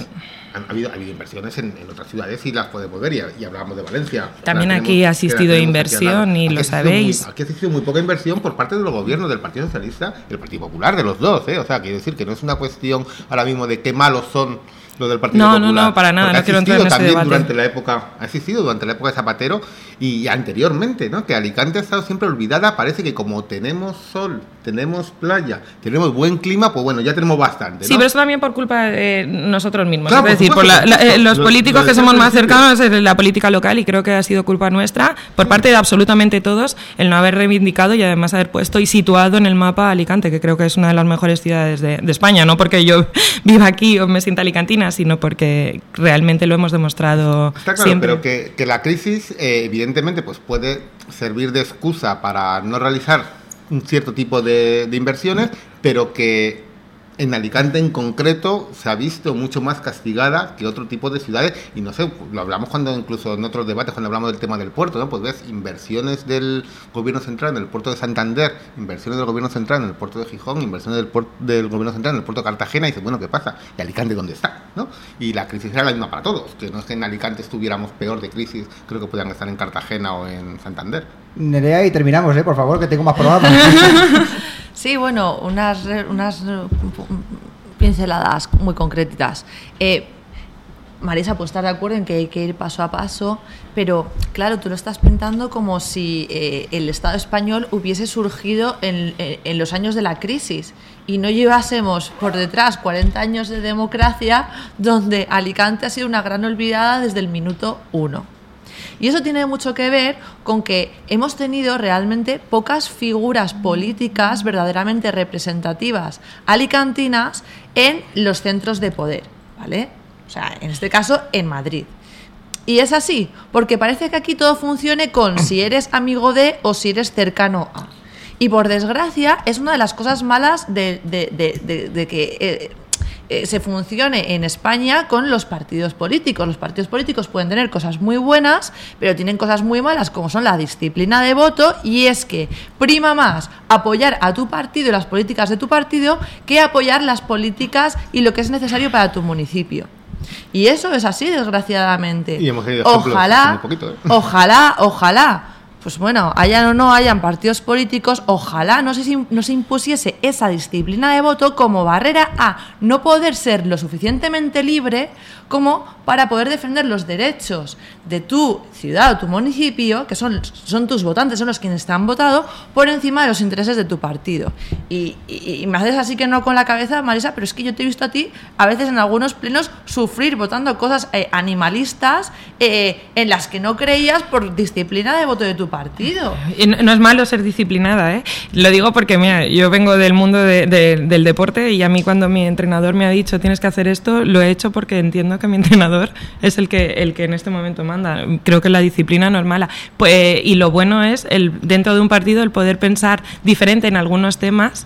han, habido, ha habido inversiones en, otras ciudades y las podemos ver. Y, hablábamos de Valencia. También aquí ha asistido inversión y lo sabéis. aquí ha existido muy poca inversión por parte de los gobiernos del Partido Socialista y del Partido Popular, de los dos. ¿eh? O sea, quiero decir que no es una cuestión ahora mismo de qué malos son lo del Partido no, No, no, para nada, no quiero entrar en ese también durante la época, ha existido durante la época de Zapatero Y anteriormente, ¿no? Que Alicante ha estado siempre olvidada, parece que como tenemos sol, tenemos playa, tenemos buen clima, pues bueno, ya tenemos bastante. ¿no? Sí, pero eso también por culpa de nosotros mismos. Claro, es decir, por la- la- eh, los Lo- políticos que somos más cercanos es la política local y creo que ha sido culpa nuestra, por parte de absolutamente todos, el no haber reivindicado y además haber puesto y situado en el mapa Alicante, que creo que es una de las mejores ciudades de, de España. No porque yo viva aquí o me sienta alicantina, sino porque realmente lo hemos demostrado Está claro, siempre. pero que, que la crisis, eh, evidentemente, pues puede servir de excusa para no realizar un cierto tipo de, de inversiones, pero que en Alicante en concreto se ha visto mucho más castigada que otro tipo de ciudades y no sé, lo hablamos cuando incluso en otros debates cuando hablamos del tema del puerto, ¿no? Pues ves inversiones del gobierno central en el puerto de Santander, inversiones del gobierno central en el puerto de Gijón, inversiones del, del gobierno central en el puerto de Cartagena y dices, bueno, ¿qué pasa? ¿Y Alicante dónde está? ¿no? Y la crisis era la misma para todos, que no es que en Alicante estuviéramos peor de crisis, creo que podían estar en Cartagena o en Santander. Nerea, y terminamos, ¿eh? Por favor, que tengo más programas. Sí, bueno, unas, unas eh, pinceladas muy concretas. Eh, Marisa, pues estar de acuerdo en que hay que ir paso a paso, pero claro, tú lo estás pintando como si eh, el Estado español hubiese surgido en, en- en los años de la crisis y no llevásemos por detrás 40 años de democracia donde Alicante ha sido una gran olvidada desde el minuto uno. Y eso tiene mucho que ver con que hemos tenido realmente pocas figuras políticas verdaderamente representativas alicantinas en los centros de poder, ¿vale? O sea, en este caso en Madrid. Y es así, porque parece que aquí todo funcione con si eres amigo de o si eres cercano a. Y por desgracia, es una de las cosas malas de, de- de- que eh, eh, se funcione en España con los partidos políticos. Los partidos políticos pueden tener cosas muy buenas, pero tienen cosas muy malas como son la disciplina de voto y es que prima más apoyar a tu partido y las políticas de tu partido que apoyar las políticas y lo que es necesario para tu municipio. Y eso es así, desgraciadamente. Y hemos ejemplos ojalá, poquito, ¿eh? ojalá, ojalá. Pues bueno, hayan o no hayan partidos políticos, ojalá no se, no se impusiese esa disciplina de voto como barrera a no poder ser lo suficientemente libre como para poder defender los derechos de tu ciudad o tu municipio, que son, son tus votantes, son los quienes te han votado, por encima de los intereses de tu partido. Y, y- y me haces así que no con la cabeza, Marisa, pero es que yo te he visto a ti a veces en algunos plenos sufrir votando cosas eh, animalistas eh, en las que no creías por disciplina de voto de tu partido. Y no, no es malo ser disciplinada, ¿eh? Lo digo porque, mira, yo vengo del mundo de- de- del deporte y a mí cuando mi entrenador me ha dicho tienes que hacer esto, lo he hecho porque entiendo que mi entrenador es el que, el que en este momento manda. Creo que la disciplina no es mala. Pues, y lo bueno es, el, dentro de un partido, el poder pensar diferente en algunos temas.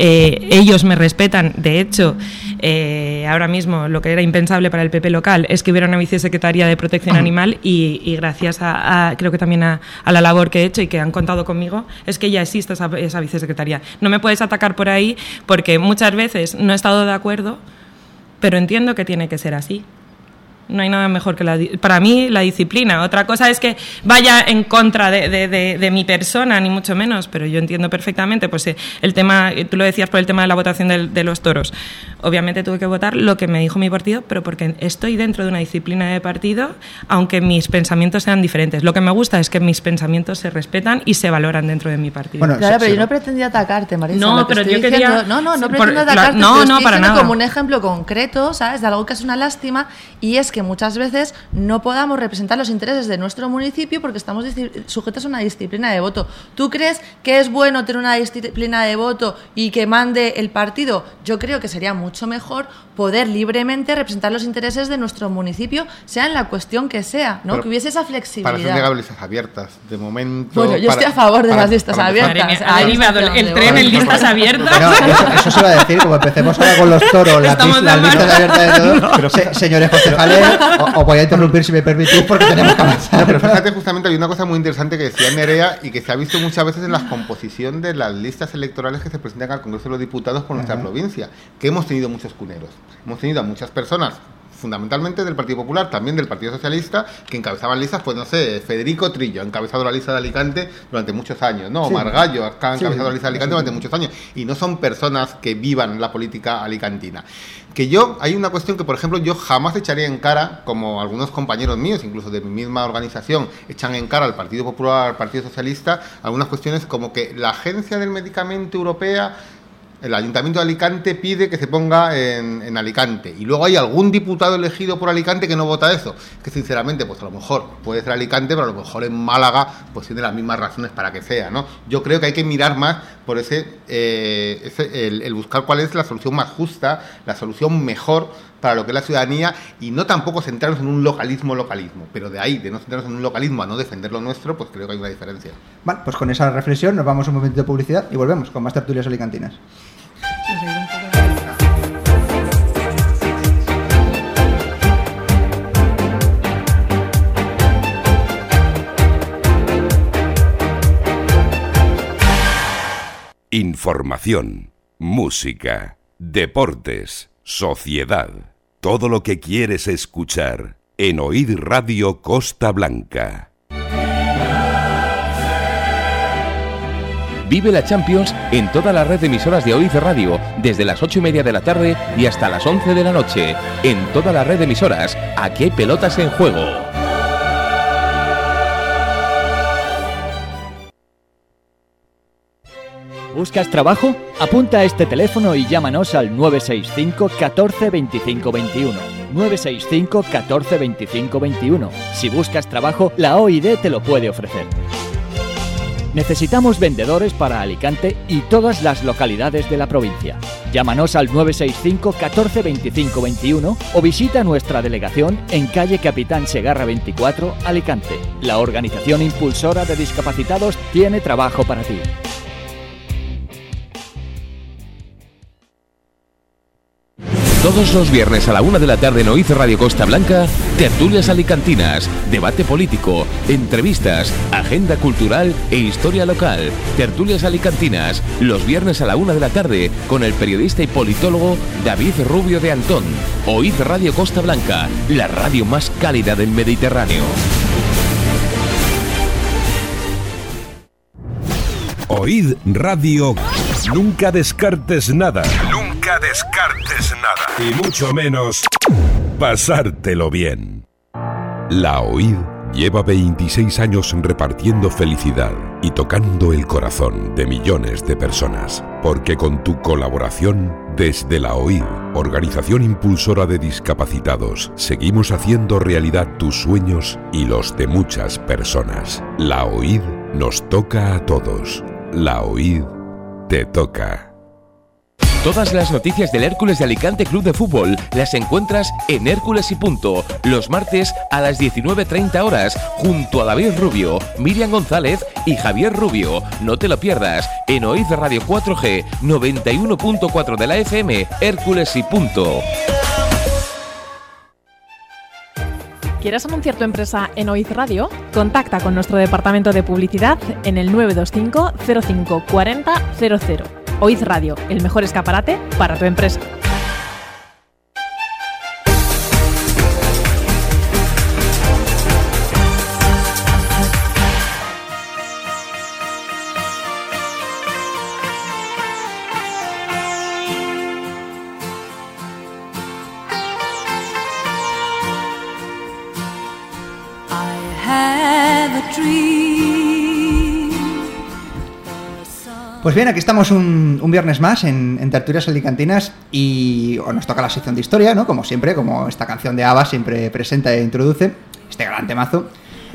Eh, ellos me respetan. De hecho, eh, ahora mismo lo que era impensable para el PP local es que hubiera una vicesecretaría de protección animal y, y gracias a, a- creo que también a, a la labor que he hecho y que han contado conmigo, es que ya existe esa, esa vicesecretaría. No me puedes atacar por ahí porque muchas veces no he estado de acuerdo, pero entiendo que tiene que ser así. No hay nada mejor que la, para mí la disciplina. Otra cosa es que vaya en contra de, de- de- de mi persona, ni mucho menos, pero yo entiendo perfectamente, pues eh, el tema, eh, tú lo decías por el tema de la votación de, los toros. Obviamente tuve que votar lo que me dijo mi partido, pero porque estoy dentro de una disciplina de partido, aunque mis pensamientos sean diferentes. Lo que me gusta es que mis pensamientos se respetan y se valoran dentro de mi partido. Bueno, Claro, sí, pero sí, yo no pretendía atacarte, Marisa. No, pero yo quería- diciendo- No, no, no pretendo por- la- atacarte. no, te no, estoy para diciendo nada. como un ejemplo concreto, ¿sabes? De algo que es una lástima y es que muchas veces no podamos representar los intereses de nuestro municipio porque estamos sujetos a una disciplina de voto. ¿Tú crees que es bueno tener una disciplina de voto y que mande el partido? Yo creo que sería mucho mejor poder libremente representar los intereses de nuestro municipio, sea en la cuestión que sea, ¿no? Pero que hubiese esa Para flexibilidad. llegan listas abiertas. De momento. Bueno, yo para- estoy a favor de para- las listas para abiertas. Ahí me donde el tren en listas abiertas. No, eso, eso se va a decir, como empecemos ahora con los toros, las, Estamos lis- de las acuerdo. listas abiertas de todo. Se- señores concejales, o- os voy a interrumpir si me permitís porque tenemos que avanzar. Pero fíjate, justamente hay una cosa muy interesante que decía Nerea y que se ha visto muchas veces en la composición de las listas electorales que se presentan al Congreso de los Diputados por nuestra provincia, que hemos tenido muchos cuneros. Hemos tenido a muchas personas fundamentalmente del Partido Popular, también del Partido Socialista, que encabezaban listas, pues no sé, Federico Trillo ha encabezado la lista de Alicante durante muchos años, ¿no? Omar Gallo ha encabezado la lista de Alicante durante muchos años, y no son personas que vivan la política alicantina. Que yo, hay una cuestión que, por ejemplo, yo jamás echaría en cara, como algunos compañeros míos, incluso de mi misma organización, echan en cara al Partido Popular, al Partido Socialista, algunas cuestiones como que la Agencia del Medicamento Europea el Ayuntamiento de Alicante pide que se ponga en, Alicante y luego hay algún diputado elegido por Alicante que no vota eso, que sinceramente pues a lo mejor puede ser Alicante, pero a lo mejor en Málaga pues tiene las mismas razones para que sea, ¿no? Yo creo que hay que mirar más por ese, eh, el, buscar cuál es la solución más justa, la solución mejor para lo que es la ciudadanía y no tampoco centrarnos en un localismo localismo, pero de ahí, de no centrarnos en un localismo a no defender lo nuestro, pues creo que hay una diferencia. Bueno, pues con esa reflexión nos vamos un momento de publicidad y volvemos con más tertulias alicantinas. Información, música, deportes, sociedad. Todo lo que quieres escuchar en Oíd Radio Costa Blanca. Vive la Champions en toda la red de emisoras de Oíz Radio, desde las 8 y media de la tarde y hasta las 11 de la noche. En toda la red de emisoras, aquí hay pelotas en juego. ¿Buscas trabajo? Apunta a este teléfono y llámanos al 965 14 25 21. 965 14 25 21. Si buscas trabajo, la OID te lo puede ofrecer. Necesitamos vendedores para Alicante y todas las localidades de la provincia. Llámanos al 965 14 25 21 o visita nuestra delegación en calle Capitán Segarra 24, Alicante. La organización impulsora de discapacitados tiene trabajo para ti. Todos los viernes a la una de la tarde en Oiz Radio Costa Blanca, tertulias alicantinas, debate político, entrevistas, agenda cultural e historia local. Tertulias alicantinas, los viernes a la una de la tarde con el periodista y politólogo David Rubio de Antón. Oiz Radio Costa Blanca, la radio más cálida del Mediterráneo. Oíd Radio. Nunca descartes nada. Descartes nada. Y mucho menos pasártelo bien. La Oíd lleva 26 años repartiendo felicidad y tocando el corazón de millones de personas. Porque con tu colaboración, desde la OID, Organización Impulsora de Discapacitados, seguimos haciendo realidad tus sueños y los de muchas personas. La OID nos toca a todos. La OID te toca. Todas las noticias del Hércules de Alicante Club de Fútbol las encuentras en Hércules y Punto, los martes a las 19.30 horas, junto a David Rubio, Miriam González y Javier Rubio. No te lo pierdas en Oíz Radio 4G 91.4 de la FM, Hércules y Punto. ¿Quieres anunciar tu empresa en Oiz Radio? Contacta con nuestro departamento de publicidad en el 925 05 40 00. Oiz Radio, el mejor escaparate para tu empresa. Pues bien, aquí estamos un, viernes más en, en, Tertulias Alicantinas y nos toca la sección de historia, ¿no? Como siempre, como esta canción de Ava siempre presenta e introduce este gran temazo.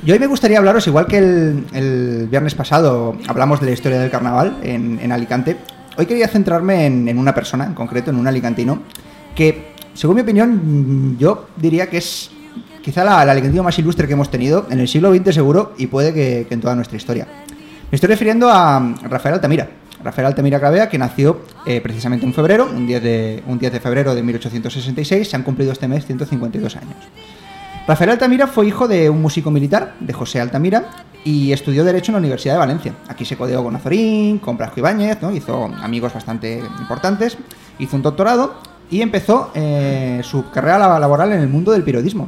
Y hoy me gustaría hablaros, igual que el, viernes pasado hablamos de la historia del carnaval en, Alicante, hoy quería centrarme en, una persona en concreto, en un alicantino, que, según mi opinión, yo diría que es quizá la, el alicantino más ilustre que hemos tenido en el siglo XX seguro y puede que en toda nuestra historia. Me estoy refiriendo a Rafael Altamira. Rafael Altamira Cravea, que nació eh, precisamente en febrero, un 10, de, un 10 de febrero de 1866, se han cumplido este mes 152 años. Rafael Altamira fue hijo de un músico militar, de José Altamira, y estudió Derecho en la Universidad de Valencia. Aquí se codeó con Azorín, con Prasco Ibáñez, hizo amigos bastante importantes, hizo un doctorado y empezó eh, su carrera laboral en el mundo del periodismo.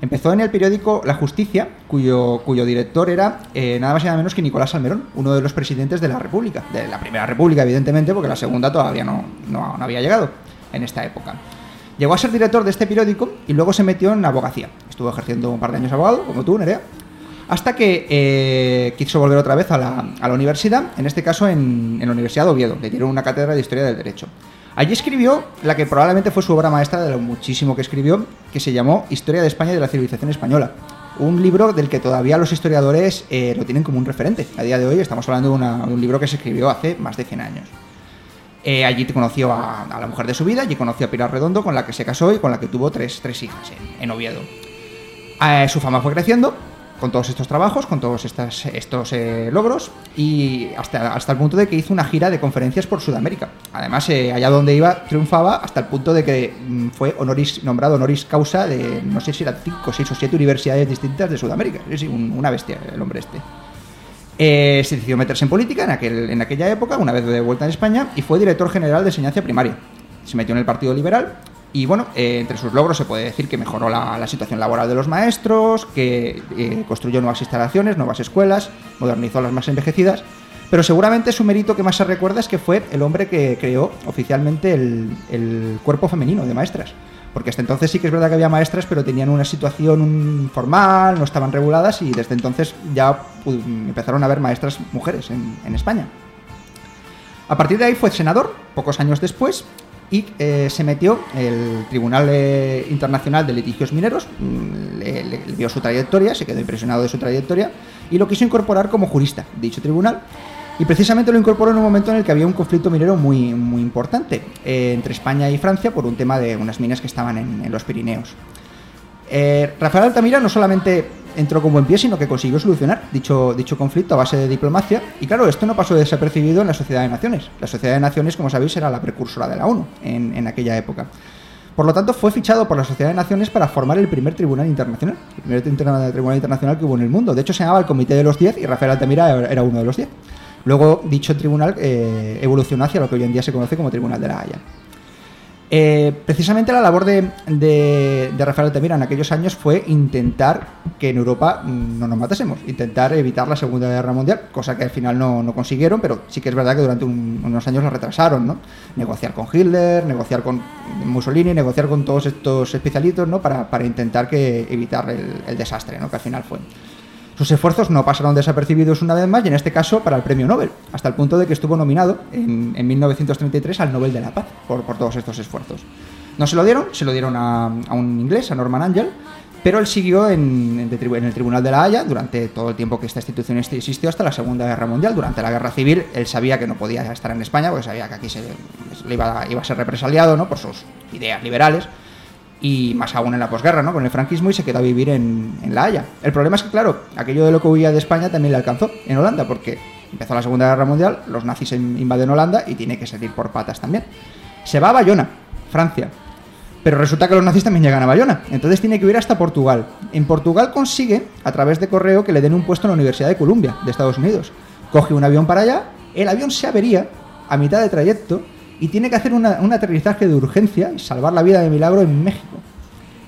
Empezó en el periódico La Justicia, cuyo, cuyo director era eh, nada más y nada menos que Nicolás Salmerón, uno de los presidentes de la República, de la Primera República, evidentemente, porque la segunda todavía no, no, no había llegado en esta época. Llegó a ser director de este periódico y luego se metió en abogacía. Estuvo ejerciendo un par de años abogado, como tú, Nerea, hasta que eh, quiso volver otra vez a la, a la universidad, en este caso en, en, la Universidad de Oviedo, le dieron una cátedra de Historia del Derecho. Allí escribió la que probablemente fue su obra maestra de lo muchísimo que escribió, que se llamó Historia de España y de la civilización española. Un libro del que todavía los historiadores eh, lo tienen como un referente. A día de hoy estamos hablando de, un libro que se escribió hace más de 100 años. Eh, allí conoció a, la mujer de su vida, allí conoció a Pilar Redondo, con la que se casó y con la que tuvo tres, tres hijas en, en Oviedo. Eh, su fama fue creciendo con todos estos trabajos, con todos estas, estos eh, logros y hasta, hasta el punto de que hizo una gira de conferencias por Sudamérica. Además, eh, allá donde iba triunfaba hasta el punto de que mm, fue honoris, nombrado honoris causa de no sé si eran 5, 6 o 7 universidades distintas de Sudamérica. Una bestia el hombre este. Eh, se decidió meterse en política en, aquel, en aquella época, una vez de vuelta en España, y fue director general de enseñanza primaria. Se metió en el Partido Liberal y bueno, eh, entre sus logros se puede decir que mejoró la, situación laboral de los maestros, que eh, construyó nuevas instalaciones, nuevas escuelas, modernizó las más envejecidas. Pero seguramente su mérito que más se recuerda es que fue el hombre que creó oficialmente el, el cuerpo femenino de maestras. Porque hasta entonces sí que es verdad que había maestras, pero tenían una situación formal, no estaban reguladas y desde entonces ya empezaron a haber maestras mujeres en, en España. A partir de ahí fue senador, pocos años después, y eh, se metió el Tribunal eh, Internacional de Litigios Mineros, mm, vio su trayectoria, se quedó impresionado de su trayectoria y lo quiso incorporar como jurista, dicho tribunal. Y precisamente lo incorporó en un momento en el que había un conflicto minero muy, muy importante eh, entre España y Francia por un tema de unas minas que estaban en, los Pirineos. Rafael Altamira no solamente entró con buen pie, sino que consiguió solucionar dicho, dicho conflicto a base de diplomacia. Y claro, esto no pasó desapercibido en la Sociedad de Naciones. La Sociedad de Naciones, como sabéis, era la precursora de la ONU en, en aquella época. Por lo tanto, fue fichado por la Sociedad de Naciones para formar el primer tribunal internacional, el primer tribunal internacional que hubo en el mundo. De hecho, se llamaba el Comité de los Diez y Rafael Altamira era uno de los diez. Luego, dicho tribunal eh, evolucionó hacia lo que hoy en día se conoce como Tribunal de la Haya. Eh, precisamente la labor de, de, Rafael Altamira en aquellos años fue intentar que en Europa no nos matásemos, intentar evitar la Segunda Guerra Mundial, cosa que al final no, no consiguieron, pero sí que es verdad que durante un, unos años lo retrasaron, ¿no? Negociar con Hitler, negociar con Mussolini, negociar con todos estos especialitos, ¿no? Para, para intentar que evitar el, el desastre, ¿no? Que al final fue. Sus esfuerzos no pasaron desapercibidos una vez más y en este caso para el premio Nobel, hasta el punto de que estuvo nominado en, en 1933 al Nobel de la Paz por, todos estos esfuerzos. No se lo dieron, se lo dieron a, un inglés, a Norman Angell, pero él siguió en, el Tribunal de la Haya durante todo el tiempo que esta institución existió hasta la Segunda Guerra Mundial. Durante la Guerra Civil él sabía que no podía estar en España porque sabía que aquí se, le iba, iba a ser represaliado ¿no? por sus ideas liberales y más aún en la posguerra, ¿no? Con el franquismo y se quedó a vivir en, en, La Haya. El problema es que, claro, aquello de lo que huía de España también le alcanzó en Holanda, porque empezó la Segunda Guerra Mundial, los nazis invaden Holanda y tiene que salir por patas también. Se va a Bayona, Francia. Pero resulta que los nazis también llegan a Bayona. Entonces tiene que ir hasta Portugal. En Portugal consigue, a través de correo, que le den un puesto en la Universidad de Columbia, de Estados Unidos. Coge un avión para allá, el avión se avería a mitad de trayecto y tiene que hacer un aterrizaje de urgencia y salvar la vida de milagro en México.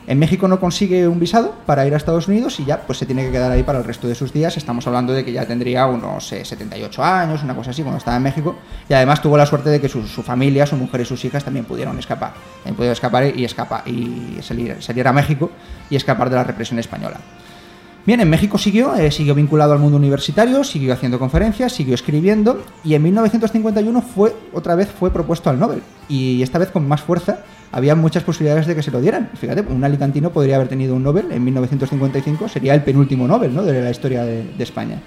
En México no consigue un visado para ir a Estados Unidos y ya pues se tiene que quedar ahí para el resto de sus días. Estamos hablando de que ya tendría unos eh, 78 años, una cosa así, cuando estaba en México. Y además tuvo la suerte de que su, su familia, su mujer y sus hijas también pudieron escapar. También pudieron escapar y, escapar, y salir, salir a México y escapar de la represión española. Bien, en México siguió, eh, siguió vinculado al mundo universitario, siguió haciendo conferencias, siguió escribiendo y en 1951 fue otra vez fue propuesto al Nobel y esta vez con más fuerza. Había muchas posibilidades de que se lo dieran. Fíjate, un alicantino podría haber tenido un Nobel en 1955, sería el penúltimo Nobel ¿no? de la historia de, España.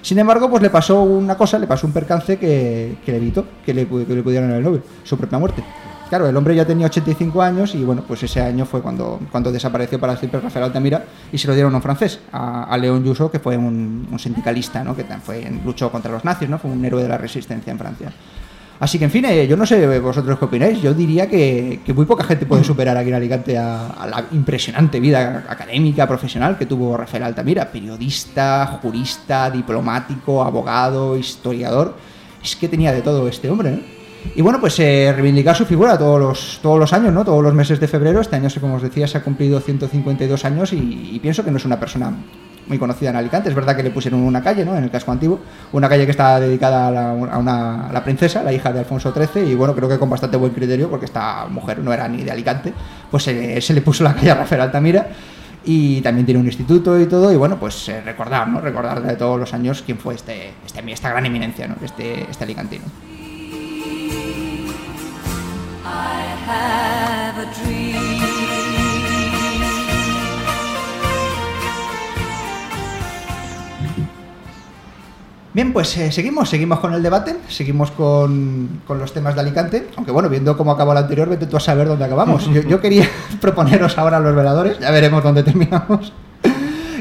Sin embargo, pues le pasó una cosa, le pasó un percance que, que le evitó que le, que le el Nobel, su propia muerte. Claro, el hombre ya tenía 85 años y bueno, pues ese año fue cuando, cuando desapareció para siempre Rafael Altamira y se lo dieron a un francés, a, a León Yuso, que fue un, un, sindicalista, ¿no? que fue, luchó contra los nazis, ¿no? fue un héroe de la resistencia en Francia. Así que, en fin, eh, yo no sé vosotros qué opináis. Yo diría que, que muy poca gente puede superar aquí en Alicante a, a, la impresionante vida académica, profesional que tuvo Rafael Altamira. Periodista, jurista, diplomático, abogado, historiador. Es que tenía de todo este hombre, ¿no? Y bueno, pues eh, reivindicar su figura todos los, todos los años, ¿no? Todos los meses de febrero. Este año, como os decía, se ha cumplido 152 años y, y pienso que no es una persona muy conocida en Alicante. Es verdad que le pusieron una calle, ¿no? En el casco antiguo, una calle que está dedicada a, la, una, la princesa, la hija de Alfonso XIII, y bueno, creo que con bastante buen criterio, porque esta mujer no era ni de Alicante, pues se, se le puso la calle a Rafael Altamira. Y también tiene un instituto y todo, y bueno, pues eh, recordar, ¿no? Recordar de todos los años quién fue este, este esta gran eminencia, ¿no? Este, este alicantino. Bien, pues eh, seguimos, seguimos con el debate, seguimos con, con, los temas de Alicante, aunque bueno, viendo cómo acabó el anterior, vete tú a saber dónde acabamos. Yo, yo quería proponeros ahora los veladores, ya veremos dónde terminamos.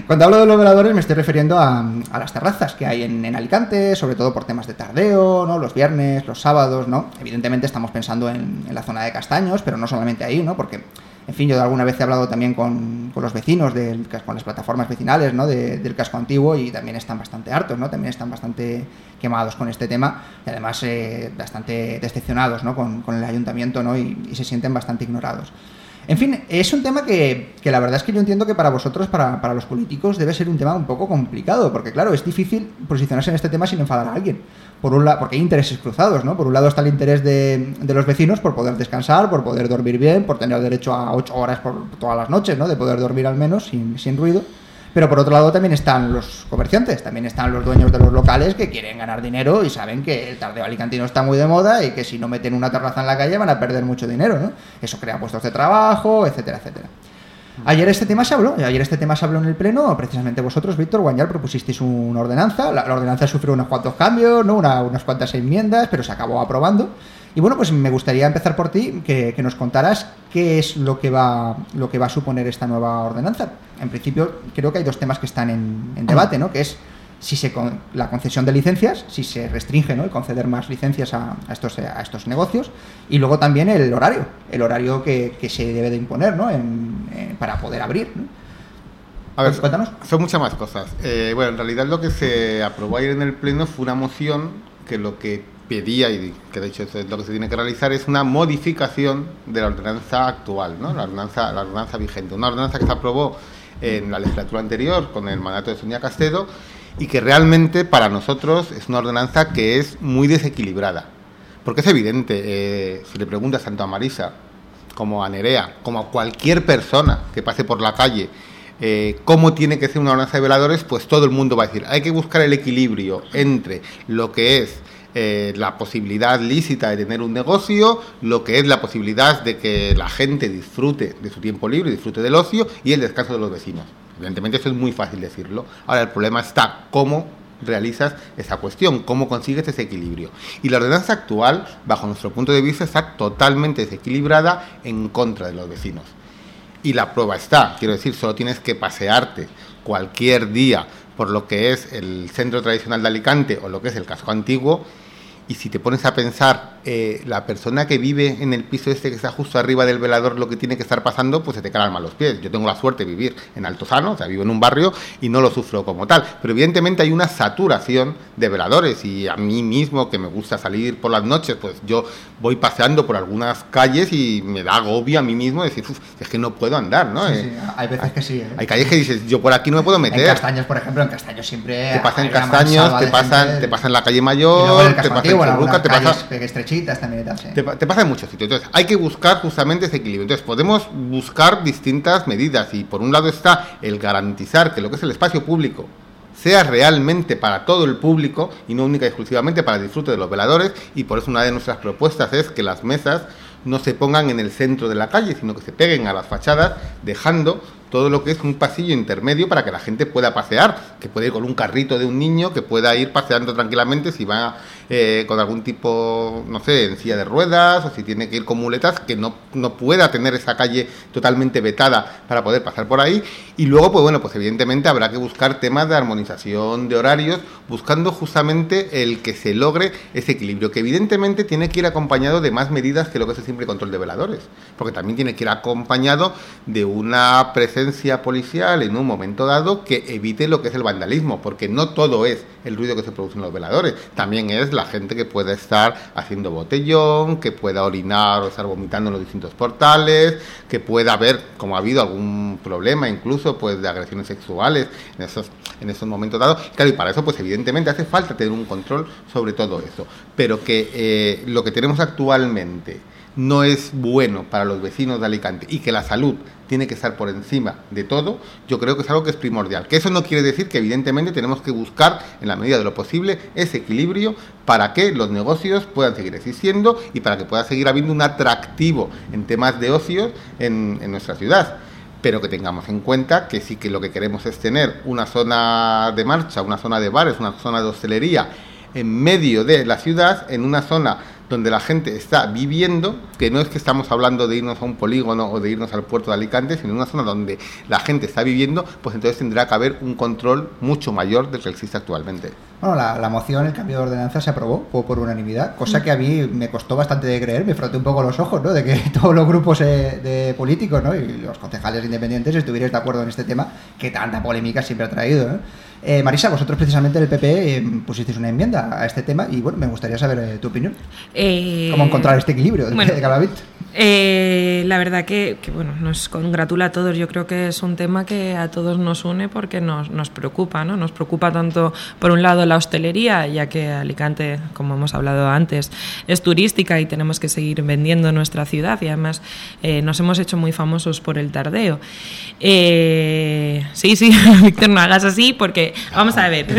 Cuando hablo de los veladores me estoy refiriendo a, las terrazas que hay en, Alicante, sobre todo por temas de tardeo, ¿no? Los viernes, los sábados, ¿no? Evidentemente estamos pensando en, la zona de Castaños, pero no solamente ahí, ¿no? Porque en fin, yo alguna vez he hablado también con, los vecinos, del, con las plataformas vecinales ¿no? de, del casco antiguo y también están bastante hartos, ¿no? también están bastante quemados con este tema y además eh, bastante decepcionados ¿no? con, el ayuntamiento ¿no? y se sienten bastante ignorados. En fin, es un tema que, que, la verdad es que yo entiendo que para vosotros, para, para, los políticos, debe ser un tema un poco complicado, porque claro, es difícil posicionarse en este tema sin enfadar a alguien. Por un porque hay intereses cruzados, ¿no? Por un lado está el interés de, de, los vecinos por poder descansar, por poder dormir bien, por tener derecho a ocho horas por todas las noches, ¿no? De poder dormir al menos sin, sin ruido. Pero por otro lado también están los comerciantes, también están los dueños de los locales que quieren ganar dinero y saben que el tardeo alicantino está muy de moda y que si no meten una terraza en la calle van a perder mucho dinero, ¿no? Eso crea puestos de trabajo, etcétera, etcétera. Ayer este tema se habló, ayer este tema se habló en el pleno, precisamente vosotros, Víctor Guanyar, propusisteis una ordenanza, la, la, ordenanza sufrió unos cuantos cambios, ¿no? Una, unas cuantas enmiendas, pero se acabó aprobando. Y bueno, pues me gustaría empezar por ti, que, que, nos contaras qué es lo que, va, lo que va a suponer esta nueva ordenanza. En principio, creo que hay dos temas que están en, en debate, ¿no? Que es si se con, la concesión de licencias, si se restringe ¿no? el conceder más licencias a, a, estos, a estos negocios, y luego también el horario, el horario que, que se debe de imponer ¿no? en, en, para poder abrir. ¿no? A ver, cuéntanos. Son muchas más cosas. Eh, bueno, en realidad lo que se aprobó ayer en el Pleno fue una moción que lo que pedía, y que de hecho es lo que se tiene que realizar, es una modificación de la ordenanza actual, ¿no? la, ordenanza, la ordenanza vigente. Una ordenanza que se aprobó en la legislatura anterior con el mandato de Sonia Castedo y que realmente para nosotros es una ordenanza que es muy desequilibrada. Porque es evidente, eh, si le preguntas tanto a Marisa como a Nerea, como a cualquier persona que pase por la calle, eh, cómo tiene que ser una ordenanza de veladores, pues todo el mundo va a decir, hay que buscar el equilibrio entre lo que es eh, la posibilidad lícita de tener un negocio, lo que es la posibilidad de que la gente disfrute de su tiempo libre, disfrute del ocio y el descanso de los vecinos. Evidentemente eso es muy fácil decirlo. Ahora el problema está cómo realizas esa cuestión, cómo consigues ese equilibrio. Y la ordenanza actual, bajo nuestro punto de vista, está totalmente desequilibrada en contra de los vecinos. Y la prueba está, quiero decir, solo tienes que pasearte cualquier día por lo que es el centro tradicional de Alicante o lo que es el casco antiguo y si te pones a pensar, eh, la persona que vive en el piso este que está justo arriba del velador, lo que tiene que estar pasando, pues se te calan mal los pies. Yo tengo la suerte de vivir en Altozano, o sea, vivo en un barrio y no lo sufro como tal. Pero evidentemente hay una saturación de veladores y a mí mismo, que me gusta salir por las noches, pues yo voy paseando por algunas calles y me da agobio a mí mismo decir, es que no puedo andar, ¿no? Sí, sí. hay veces que sí. ¿eh? Hay calles que dices, yo por aquí no me puedo meter. En Castaños, por ejemplo, en Castaños siempre... Te pasan Castaños, te pasan, te pasan la calle Mayor, te pasan Churruca, te pasa te, te, pasa en muchos sitios. Entonces, hay que buscar justamente ese equilibrio. Entonces, podemos buscar distintas medidas y por un lado está el garantizar que lo que es el espacio público sea realmente para todo el público y no única y exclusivamente para el disfrute de los veladores y por eso una de nuestras propuestas es que las mesas no se pongan en el centro de la calle, sino que se peguen a las fachadas, dejando todo lo que es un pasillo intermedio para que la gente pueda pasear, que puede ir con un carrito de un niño, que pueda ir paseando tranquilamente si va eh, con algún tipo, no sé, en silla de ruedas o si tiene que ir con muletas, que no, no pueda tener esa calle totalmente vetada para poder pasar por ahí. Y luego, pues bueno, pues evidentemente habrá que buscar temas de armonización de horarios, buscando justamente el que se logre ese equilibrio, que evidentemente tiene que ir acompañado de más medidas que lo que es el simple control de veladores, porque también tiene que ir acompañado de una presencia policial en un momento dado que evite lo que es el vandalismo, porque no todo es el ruido que se produce en los veladores, también es la gente que pueda estar haciendo botellón, que pueda orinar o estar vomitando en los distintos portales, que pueda haber, como ha habido algún problema incluso pues de agresiones sexuales en esos, en esos momentos dados. Claro, y para eso pues evidentemente hace falta tener un control sobre todo eso. Pero que eh, lo que tenemos actualmente no es bueno para los vecinos de Alicante y que la salud tiene que estar por encima de todo, yo creo que es algo que es primordial. Que eso no quiere decir que evidentemente tenemos que buscar en la medida de lo posible ese equilibrio para que los negocios puedan seguir existiendo y para que pueda seguir habiendo un atractivo en temas de ocio en, en nuestra ciudad pero que tengamos en cuenta que sí que lo que queremos es tener una zona de marcha, una zona de bares, una zona de hostelería en medio de la ciudad, en una zona donde la gente está viviendo, que no es que estamos hablando de irnos a un polígono o de irnos al puerto de Alicante, sino una zona donde la gente está viviendo, pues entonces tendrá que haber un control mucho mayor del que existe actualmente. Bueno, la, moción, el cambio de ordenanza se aprobó por, unanimidad, cosa que a mí me costó bastante de creer, me froté un poco los ojos, ¿no? De que todos los grupos eh, de políticos, ¿no? Y los concejales independientes estuvierais de acuerdo en este tema que tanta polémica siempre ha traído, ¿no? Eh, Marisa, vosotros precisamente del PP eh, pusisteis una enmienda a este tema y bueno, me gustaría saber eh, tu opinión. ¿Cómo encontrar este equilibrio de cada eh, la verdad que, bueno, nos congratula a todos. Yo creo que es un tema que a todos nos une porque nos, nos preocupa, ¿no? Nos preocupa tanto, por un lado, la hostelería, ya que Alicante, como hemos hablado antes, es turística y tenemos que seguir vendiendo nuestra ciudad y además eh, nos hemos hecho muy famosos por el tardeo. Eh, sí, sí, Víctor, no hagas así porque, vamos a ver.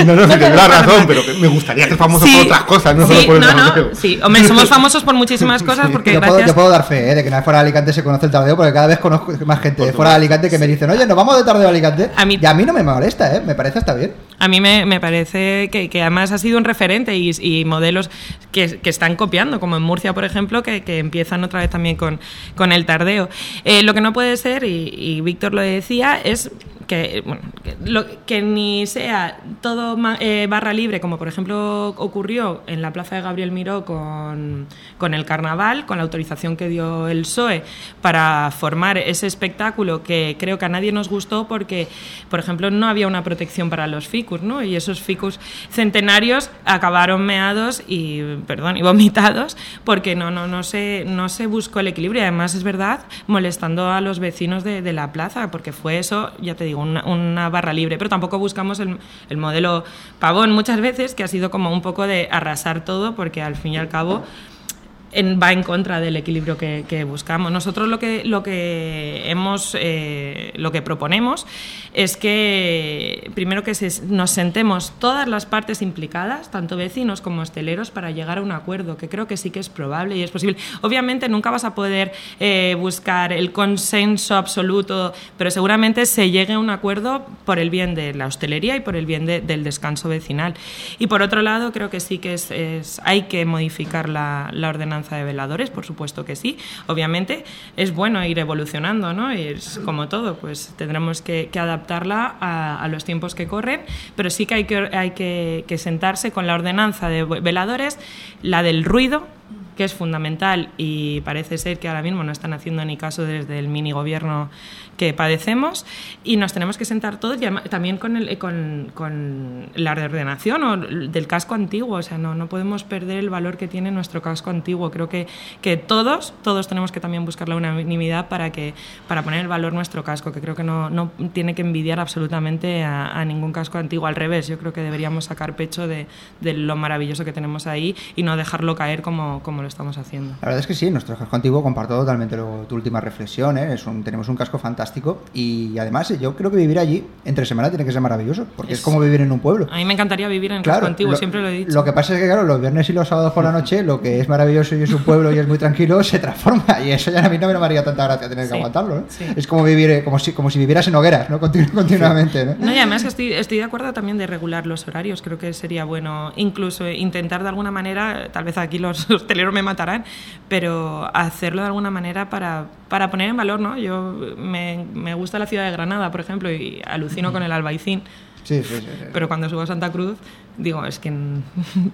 No, no, tienes la razón, pero me gustaría ser famoso por otras cosas, no solo por el no, sí, hombre, somos famosos por muchísimas cosas porque gracias puedo dar fe, ¿eh? de que nadie fuera de Alicante se conoce el tardeo, porque cada vez conozco más gente de fuera de Alicante que me dicen, oye, nos vamos de tardeo a Alicante. y a mí no me molesta, ¿eh? me parece hasta bien. A mí me, me parece que, que, además ha sido un referente y, y modelos que, que, están copiando, como en Murcia, por ejemplo, que, que empiezan otra vez también con, con el tardeo. Eh, lo que no puede ser, y, y Víctor lo decía, es que, bueno, lo, que ni sea todo eh, barra libre, como por ejemplo ocurrió en la plaza de Gabriel Miró con, con, el carnaval, con la autorización que dio el PSOE para formar ese espectáculo que creo que a nadie nos gustó porque, por ejemplo, no había una protección para los ficus, ¿no? Y esos ficus centenarios acabaron meados y, perdón, y vomitados porque no, no, no, se, no se buscó el equilibrio. Además, es verdad, molestando a los vecinos de, de la plaza, porque fue eso, ya te digo, una, barra libre, pero tampoco buscamos el, el, modelo pavón. Muchas veces, que ha sido como un poco de arrasar todo, porque al fin y al cabo va en contra del equilibrio que, buscamos. Nosotros lo que, lo que hemos, eh, lo que proponemos es que primero que nos sentemos todas las partes implicadas, tanto vecinos como hosteleros, para llegar a un acuerdo, que creo que sí que es probable y es posible. Obviamente nunca vas a poder eh, buscar el consenso absoluto, pero seguramente se llegue a un acuerdo por el bien de la hostelería y por el bien del descanso vecinal. Y por otro lado, creo que sí que es, hay que modificar la, la ordenanza de veladores, por supuesto que sí. Obviamente es bueno ir evolucionando, ¿no? Es como todo, pues tendremos que, adaptarla a, los tiempos que corren, pero sí que hay que, hay que sentarse con la ordenanza de veladores, la del ruido, que es fundamental y parece ser que ahora mismo no están haciendo ni caso desde el mini gobierno que padecemos y nos tenemos que sentar todos también con, el, con, con la reordenación o del casco antiguo. O sea, no, no podemos perder el valor que tiene nuestro casco antiguo. Creo que, que todos, todos tenemos que también buscar la unanimidad para, que, para poner el valor nuestro casco, que creo que no, no tiene que envidiar absolutamente a, ningún casco antiguo. Al revés, yo creo que deberíamos sacar pecho de, de, lo maravilloso que tenemos ahí y no dejarlo caer como, como lo estamos haciendo. La verdad es que sí, nuestro casco antiguo comparto totalmente tu última reflexión. ¿eh? Es un, tenemos un casco fantástico y además yo creo que vivir allí entre semana tiene que ser maravilloso, porque es, como vivir en un pueblo. A mí me encantaría vivir en el claro, antiguo, siempre lo he dicho. Lo que pasa es que, claro, los viernes y los sábados por la noche, lo que es maravilloso y es un pueblo y es muy tranquilo, se transforma. Y eso ya a mí no me haría tanta gracia tener que aguantarlo. Es como vivir, eh, como si, como si vivieras en hogueras, ¿no? continuamente. ¿no? no, y además estoy, estoy de acuerdo también de regular los horarios. Creo que sería bueno incluso intentar de alguna manera, tal vez aquí los hosteleros me matarán, pero hacerlo de alguna manera para, para poner en valor, ¿no? Yo me, me gusta la ciudad de Granada, por ejemplo, y alucino con el Albaicín. Sí, sí, sí. Pero cuando subo a Santa Cruz, digo, es que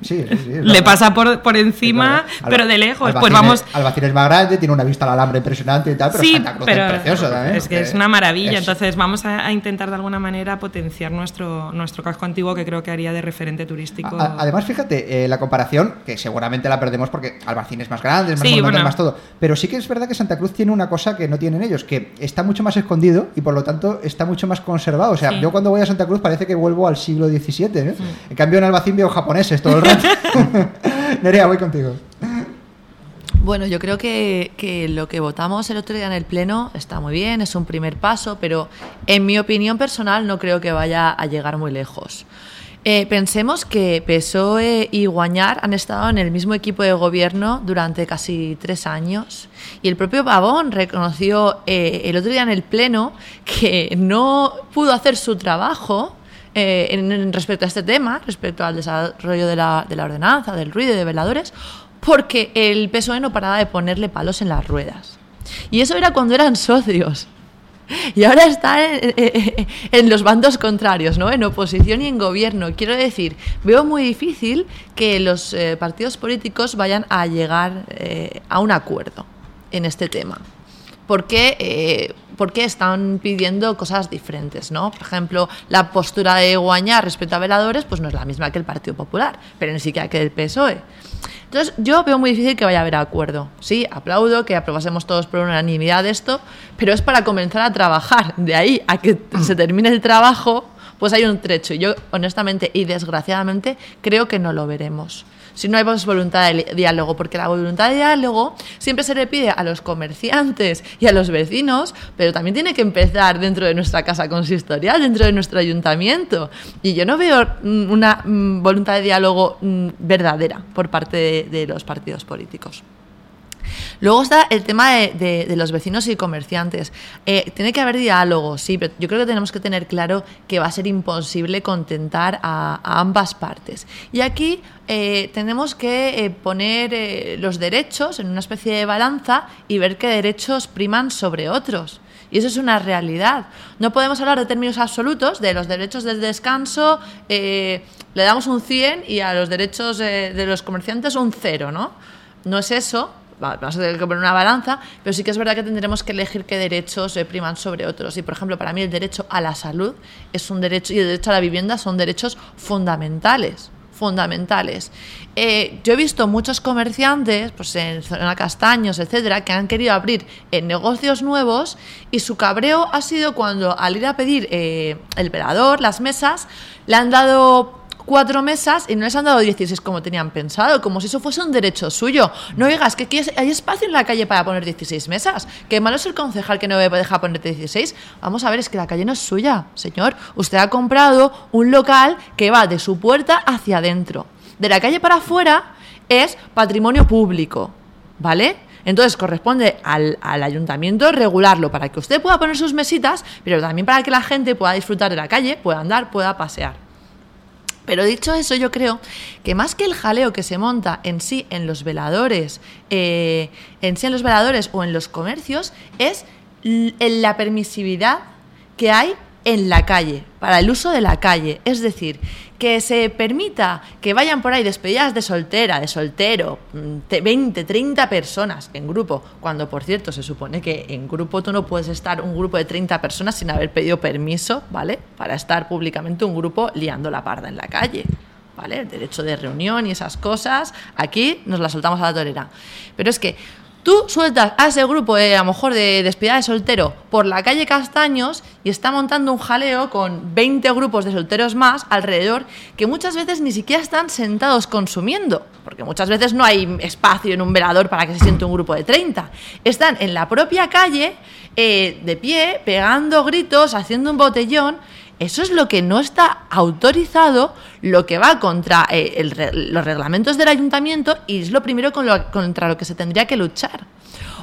Sí, sí, le pasa por, por encima, claro. pero de lejos. Pues es- vamos. Albacín es más grande, tiene una vista al alambre impresionante y tal, pero sí, Santa Cruz pero es precioso también. es que es una maravilla. es- Entonces vamos a, a intentar de alguna manera potenciar nuestro, nuestro casco antiguo que creo que haría de referente turístico. A- Además, fíjate, eh, la comparación, que seguramente la perdemos porque Albacín es más grande, es más monumental, bueno. más todo. Pero sí que es verdad que Santa Cruz tiene una cosa que no tienen ellos, que está mucho más escondido y por lo tanto está mucho más conservado. O sea, yo cuando voy a Santa Cruz parece que vuelvo al siglo XVII. ¿eh? En cambio, en Albacín veo japoneses todo el rato. Nerea, voy contigo. Bueno, yo creo que, que lo que votamos el otro día en el Pleno está muy bien, es un primer paso, pero en mi opinión personal no creo que vaya a llegar muy lejos. Eh, pensemos que PSOE y Guañar han estado en el mismo equipo de gobierno durante casi tres años y el propio Pavón reconoció eh, el otro día en el Pleno que no pudo hacer su trabajo eh, en, respecto a este tema, respecto al desarrollo de la, de la ordenanza, del ruido y de veladores, porque el PSOE no paraba de ponerle palos en las ruedas. Y eso era cuando eran socios. Y ahora está en, los bandos contrarios, ¿no? En oposición y en gobierno. Quiero decir, veo muy difícil que los eh, partidos políticos vayan a llegar eh, a un acuerdo en este tema. Porque, porque están pidiendo cosas diferentes, ¿no? Por ejemplo, la postura de Guañar respecto a veladores pues no es la misma que el Partido Popular, pero ni siquiera que el PSOE. Entonces, yo veo muy difícil que vaya a haber acuerdo. Sí, aplaudo que aprobásemos todos por unanimidad esto, pero es para comenzar a trabajar. De ahí a que se termine el trabajo, pues hay un trecho. Y yo, honestamente y desgraciadamente, creo que no lo veremos. Si no hay voluntad de diálogo, porque la voluntad de diálogo siempre se le pide a los comerciantes y a los vecinos, pero también tiene que empezar dentro de nuestra casa consistorial, dentro de nuestro ayuntamiento. Y yo no veo mm, una mm, voluntad de diálogo mm, verdadera por parte de, de los partidos políticos. Luego está el tema de, los vecinos y comerciantes. Eh, tiene que haber diálogo, sí, pero yo creo que tenemos que tener claro que va a ser imposible contentar a, a ambas partes. Y aquí eh, tenemos que eh, poner eh, los derechos en una especie de balanza y ver qué derechos priman sobre otros. Y eso es una realidad. No podemos hablar de términos absolutos, de los derechos del descanso, eh, le damos un 100 y a los derechos eh, de los comerciantes un 0, ¿no? No es eso, va- vamos a tener que poner una balanza, pero sí que es verdad que tendremos que elegir qué derechos priman sobre otros. Y, por ejemplo, para mí el derecho a la salud es un derecho y el derecho a la vivienda son derechos fundamentales fundamentales. Eh, yo he visto muchos comerciantes, pues en zona Castaños, etcétera, que han querido abrir eh, negocios nuevos y su cabreo ha sido cuando al ir a pedir eh, el velador, las mesas, le han dado cuatro mesas y no les han dado 16 como tenían pensado, como si eso fuese un derecho suyo. No digas que hay espacio en la calle para poner 16 mesas. Qué malo es el concejal que no deja poner 16. Vamos a ver, es que la calle no es suya, señor. Usted ha comprado un local que va de su puerta hacia adentro. De la calle para afuera es patrimonio público, ¿vale? Entonces corresponde al, al ayuntamiento regularlo para que usted pueda poner sus mesitas, pero también para que la gente pueda disfrutar de la calle, pueda andar, pueda pasear. Pero dicho eso, yo creo que más que el jaleo que se monta en sí en los veladores, eh, en sí en los veladores o en los comercios, es en la permisividad que hay en la calle, para el uso de la calle. Es decir, que se permita que vayan por ahí despedidas de soltera, de soltero, mm, te- 20, 30 personas en grupo, cuando por cierto se supone que en grupo tú no puedes estar un grupo de 30 personas sin haber pedido permiso, ¿vale? Para estar públicamente un grupo liando la parda en la calle. ¿Vale? El derecho de reunión y esas cosas, aquí nos las soltamos a la torera. Pero es que Tú sueltas a ese grupo, de, a lo mejor de despedida de soltero, por la calle Castaños y está montando un jaleo con 20 grupos de solteros más alrededor que muchas veces ni siquiera están sentados consumiendo, porque muchas veces no hay espacio en un velador para que se siente un grupo de 30. Están en la propia calle, eh, de pie, pegando gritos, haciendo un botellón. Eso es lo que no está autorizado, lo que va contra eh, los reglamentos del ayuntamiento y es lo primero contra lo que se tendría que luchar.